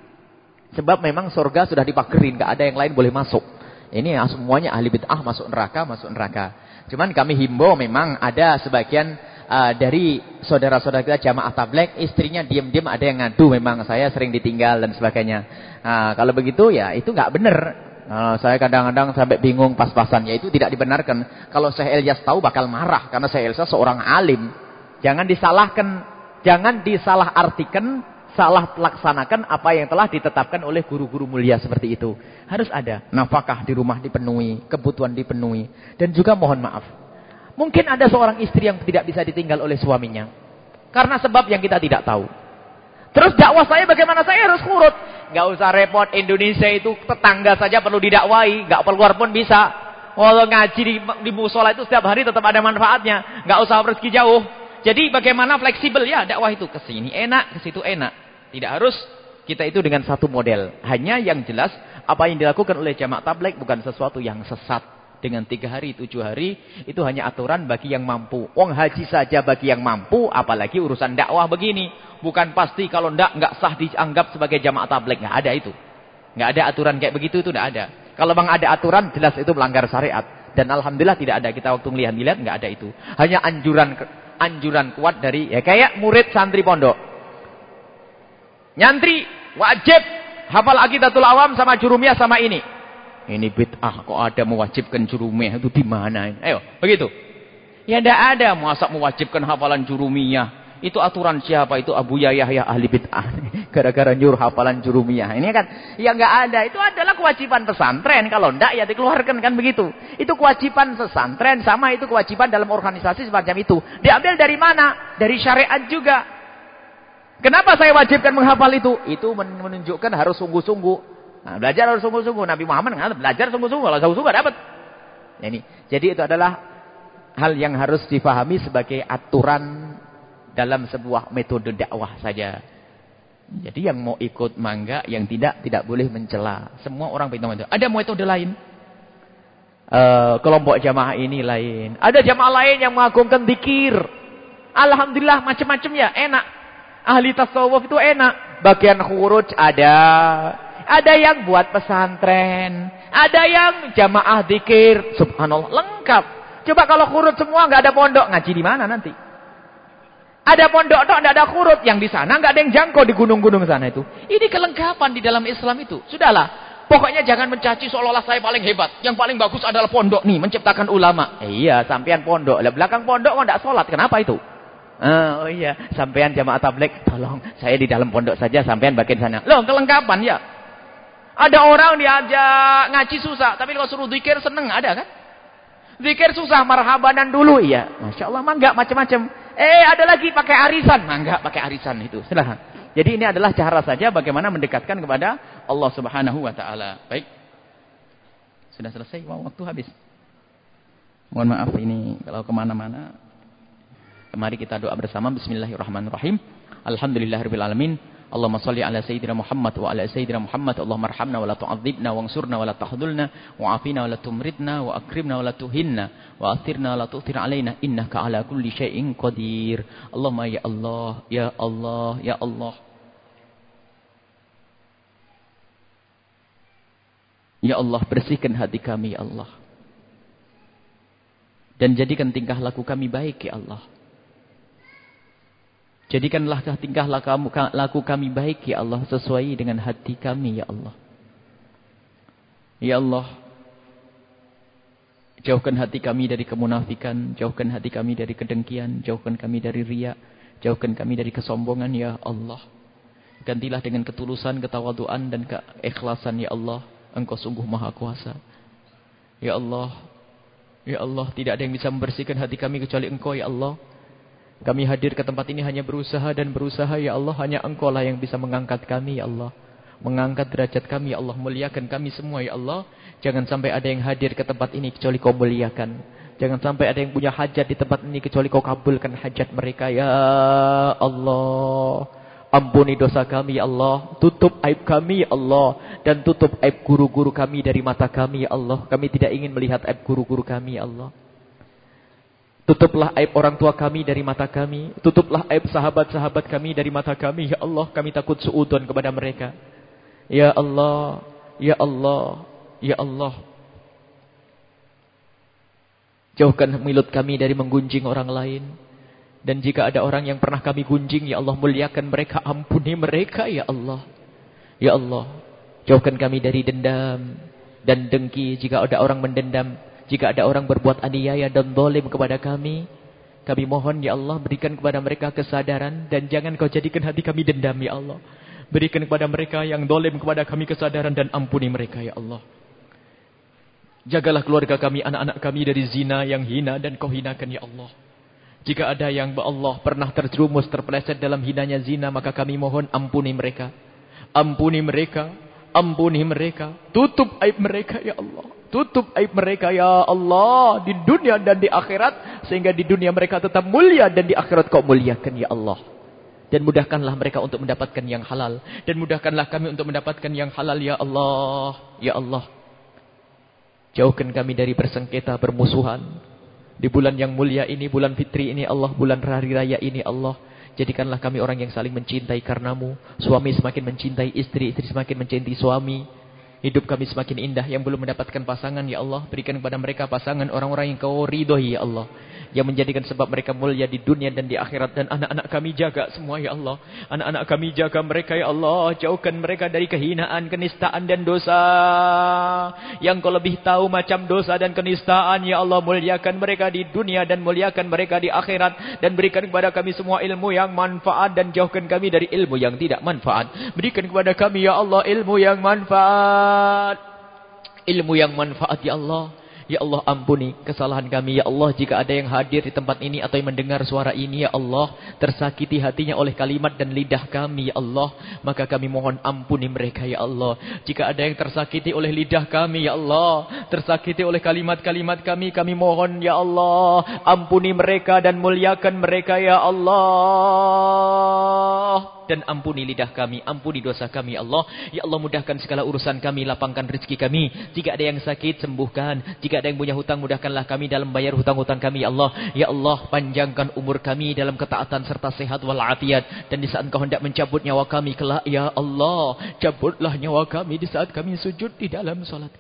Sebab memang surga sudah dipakerin, nggak ada yang lain boleh masuk. Ini ya, semuanya ahli bid'ah masuk neraka, masuk neraka. Cuman kami himbau memang ada sebagian uh, dari saudara-saudara kita jamaah tablek, istrinya diam-diam ada yang ngadu memang saya sering ditinggal dan sebagainya. Uh, kalau begitu ya itu nggak benar. Uh, saya kadang-kadang sampai bingung pas-pasan. Ya itu tidak dibenarkan. Kalau saya Elias tahu bakal marah. Karena saya Elias seorang alim. Jangan disalahkan. Jangan disalah artikan. Salah laksanakan apa yang telah ditetapkan oleh guru-guru mulia seperti itu. Harus ada. Nafkah di rumah dipenuhi. Kebutuhan dipenuhi. Dan juga mohon maaf. Mungkin ada seorang istri yang tidak bisa ditinggal oleh suaminya. Karena sebab yang kita tidak tahu. Terus dakwah saya bagaimana saya harus kurut. Gak usah repot. Indonesia itu tetangga saja perlu didakwai. Gak keluar pun bisa. Walau ngaji di, di musola itu setiap hari tetap ada manfaatnya. Gak usah pergi jauh. Jadi bagaimana fleksibel ya dakwah itu. ke sini enak, ke situ enak. Tidak harus kita itu dengan satu model. Hanya yang jelas apa yang dilakukan oleh jamaah tabligh bukan sesuatu yang sesat. Dengan tiga hari, tujuh hari, itu hanya aturan bagi yang mampu. Wong haji saja bagi yang mampu, apalagi urusan dakwah begini. Bukan pasti kalau ndak nggak sah dianggap sebagai jamaah tabligh, nggak ada itu. Nggak ada aturan kayak begitu itu nggak ada. Kalau bang ada aturan, jelas itu melanggar syariat. Dan alhamdulillah tidak ada kita waktu melihat-lihat nggak ada itu. Hanya anjuran anjuran kuat dari ya kayak murid santri pondok. Nyantri wajib hafal akidatul awam sama jurumiyah sama ini. Ini bid'ah kok ada mewajibkan jurumiyah itu di mana? Ayo, begitu. Ya tidak ada masa mewajibkan hafalan jurumiyah. Itu aturan siapa? Itu Abu Yahya ahli bid'ah. Gara-gara nyuruh hafalan jurumiyah. Ini kan ya nggak ada. Itu adalah kewajiban pesantren. Kalau tidak ya dikeluarkan kan begitu. Itu kewajiban pesantren sama itu kewajiban dalam organisasi semacam itu. Diambil dari mana? Dari syariat juga. Kenapa saya wajibkan menghafal itu? Itu menunjukkan harus sungguh-sungguh. Nah, belajar harus sungguh-sungguh. Nabi Muhammad belajar sungguh-sungguh. Kalau sungguh-sungguh dapat. Ini. Jadi itu adalah hal yang harus difahami sebagai aturan dalam sebuah metode dakwah saja. Jadi yang mau ikut mangga, yang tidak tidak boleh mencela. Semua orang pintar metode. Ada metode lain. Uh, kelompok jamaah ini lain. Ada jamaah lain yang mengagungkan dikir. Alhamdulillah macam-macam ya, enak. Ahli tasawuf itu enak. Bagian khuruj ada. Ada yang buat pesantren. Ada yang jamaah dikir. Subhanallah. Lengkap. Coba kalau kurut semua nggak ada pondok. Ngaji di mana nanti? Ada pondok nggak ada kurut. Yang di sana nggak ada yang jangkau di gunung-gunung sana itu. Ini kelengkapan di dalam Islam itu. Sudahlah. Pokoknya jangan mencaci seolah-olah saya paling hebat. Yang paling bagus adalah pondok nih. Menciptakan ulama. Eh, iya, sampean pondok. Lah belakang pondok kok sholat. Kenapa itu? Ah, oh iya, sampean jamaah tabligh, tolong saya di dalam pondok saja, sampean bagian sana. Loh, kelengkapan ya. Ada orang diajak ngaji susah, tapi kalau suruh zikir seneng, ada kan? Zikir susah, marhabanan dulu, iya. Masya Allah, mangga macam-macam. Eh, ada lagi pakai arisan, mangga pakai arisan itu. Silahkan. Jadi ini adalah cara saja bagaimana mendekatkan kepada Allah Subhanahu Wa Taala. Baik, sudah selesai, wow, waktu habis. Mohon maaf ini kalau ke mana-mana. Mari kita doa bersama. Bismillahirrahmanirrahim. Alhamdulillahirobbilalamin. Allahumma salli ala sayyidina Muhammad wa ala sayyidina Muhammad. Allahumma arhamna wa la tu'adzibna wa ansurna wa la tahdulna wa afina wa la tumridna wa akrimna wa la tuhinna wa athirna wa la tu'thir alaina innaka ala kulli syai'in qadir. Allahumma ya Allah ya Allah ya Allah. Ya Allah bersihkan hati kami ya Allah. Dan jadikan tingkah laku kami baik ya Allah Jadikanlah tingkah laku kami baik ya Allah sesuai dengan hati kami ya Allah. Ya Allah. Jauhkan hati kami dari kemunafikan, jauhkan hati kami dari kedengkian, jauhkan kami dari riak, jauhkan kami dari kesombongan ya Allah. Gantilah dengan ketulusan, ketawaduan dan keikhlasan ya Allah. Engkau sungguh maha kuasa. Ya Allah. Ya Allah, tidak ada yang bisa membersihkan hati kami kecuali Engkau ya Allah. Kami hadir ke tempat ini hanya berusaha dan berusaha ya Allah. Hanya engkau lah yang bisa mengangkat kami ya Allah. Mengangkat derajat kami ya Allah. Muliakan kami semua ya Allah. Jangan sampai ada yang hadir ke tempat ini kecuali kau muliakan. Jangan sampai ada yang punya hajat di tempat ini kecuali kau kabulkan hajat mereka ya Allah. Ampuni dosa kami ya Allah. Tutup aib kami ya Allah. Dan tutup aib guru-guru kami dari mata kami ya Allah. Kami tidak ingin melihat aib guru-guru kami ya Allah. Tutuplah aib orang tua kami dari mata kami. Tutuplah aib sahabat-sahabat kami dari mata kami. Ya Allah, kami takut suudon kepada mereka. Ya Allah, Ya Allah, Ya Allah. Jauhkan milut kami dari menggunjing orang lain. Dan jika ada orang yang pernah kami gunjing, Ya Allah, muliakan mereka, ampuni mereka, Ya Allah. Ya Allah, jauhkan kami dari dendam dan dengki jika ada orang mendendam jika ada orang berbuat aniaya dan dolim kepada kami, kami mohon ya Allah berikan kepada mereka kesadaran dan jangan kau jadikan hati kami dendam ya Allah. Berikan kepada mereka yang dolim kepada kami kesadaran dan ampuni mereka ya Allah. Jagalah keluarga kami, anak-anak kami dari zina yang hina dan kau hinakan ya Allah. Jika ada yang Allah pernah terjerumus terpeleset dalam hinanya zina, maka kami mohon ampuni mereka. Ampuni mereka, ampuni mereka. Tutup aib mereka ya Allah. Tutup aib mereka ya Allah di dunia dan di akhirat sehingga di dunia mereka tetap mulia dan di akhirat kau muliakan ya Allah. Dan mudahkanlah mereka untuk mendapatkan yang halal dan mudahkanlah kami untuk mendapatkan yang halal ya Allah. Ya Allah. Jauhkan kami dari bersengketa, bermusuhan. Di bulan yang mulia ini, bulan fitri ini Allah, bulan hari raya ini Allah. Jadikanlah kami orang yang saling mencintai karenamu. Suami semakin mencintai istri, istri semakin mencintai suami. Hidup kami semakin indah. Yang belum mendapatkan pasangan ya Allah. Berikan kepada mereka pasangan orang-orang yang kau ridhoi ya Allah. Yang menjadikan sebab mereka mulia di dunia dan di akhirat. Dan anak-anak kami jaga semua ya Allah. Anak-anak kami jaga mereka ya Allah. Jauhkan mereka dari kehinaan kenistaan dan dosa. Yang kau lebih tahu macam dosa dan kenistaan ya Allah muliakan mereka di dunia dan muliakan mereka di akhirat. Dan berikan kepada kami semua ilmu yang manfaat dan jauhkan kami dari ilmu yang tidak manfaat. Berikan kepada kami ya Allah ilmu yang manfaat ilmu yang manfaat ya Allah Ya Allah ampuni kesalahan kami. Ya Allah jika ada yang hadir di tempat ini atau yang mendengar suara ini. Ya Allah tersakiti hatinya oleh kalimat dan lidah kami. Ya Allah maka kami mohon ampuni mereka. Ya Allah jika ada yang tersakiti oleh lidah kami. Ya Allah tersakiti oleh kalimat-kalimat kami. Kami mohon Ya Allah ampuni mereka dan muliakan mereka. Ya Allah dan ampuni lidah kami, ampuni dosa kami Allah. Ya Allah mudahkan segala urusan kami, lapangkan rezeki kami. Jika ada yang sakit sembuhkan, jika ada yang punya hutang mudahkanlah kami dalam bayar hutang-hutang kami ya Allah. Ya Allah panjangkan umur kami dalam ketaatan serta sehat walafiat dan di saat Engkau hendak mencabut nyawa kami kelak ya Allah, cabutlah nyawa kami di saat kami sujud di dalam salat.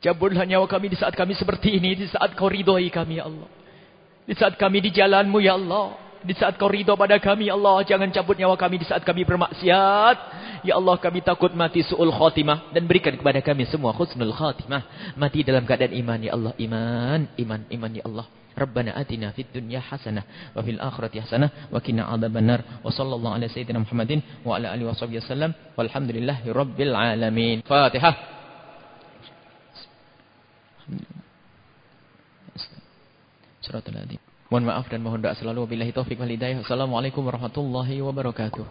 Cabutlah nyawa kami di saat kami seperti ini, di saat Kau ridhoi kami ya Allah. Di saat kami di jalanmu ya Allah. Di saat kau ridho pada kami, ya Allah, jangan cabut nyawa kami di saat kami bermaksiat. Ya Allah, kami takut mati su'ul khatimah. Dan berikan kepada kami semua khusnul khatimah. Mati dalam keadaan iman, ya Allah. Iman, iman, iman, ya Allah. Rabbana atina fid dunya hasanah wa fil akhirati hasanah wa qina adzabannar wa sallallahu ala sayyidina Muhammadin wa ala alihi washabihi wasallam walhamdulillahi rabbil alamin. Fatihah. Adzim. Mohon maaf dan mohon doa selalu. Wabillahi taufiq wal hidayah. Assalamualaikum warahmatullahi wabarakatuh.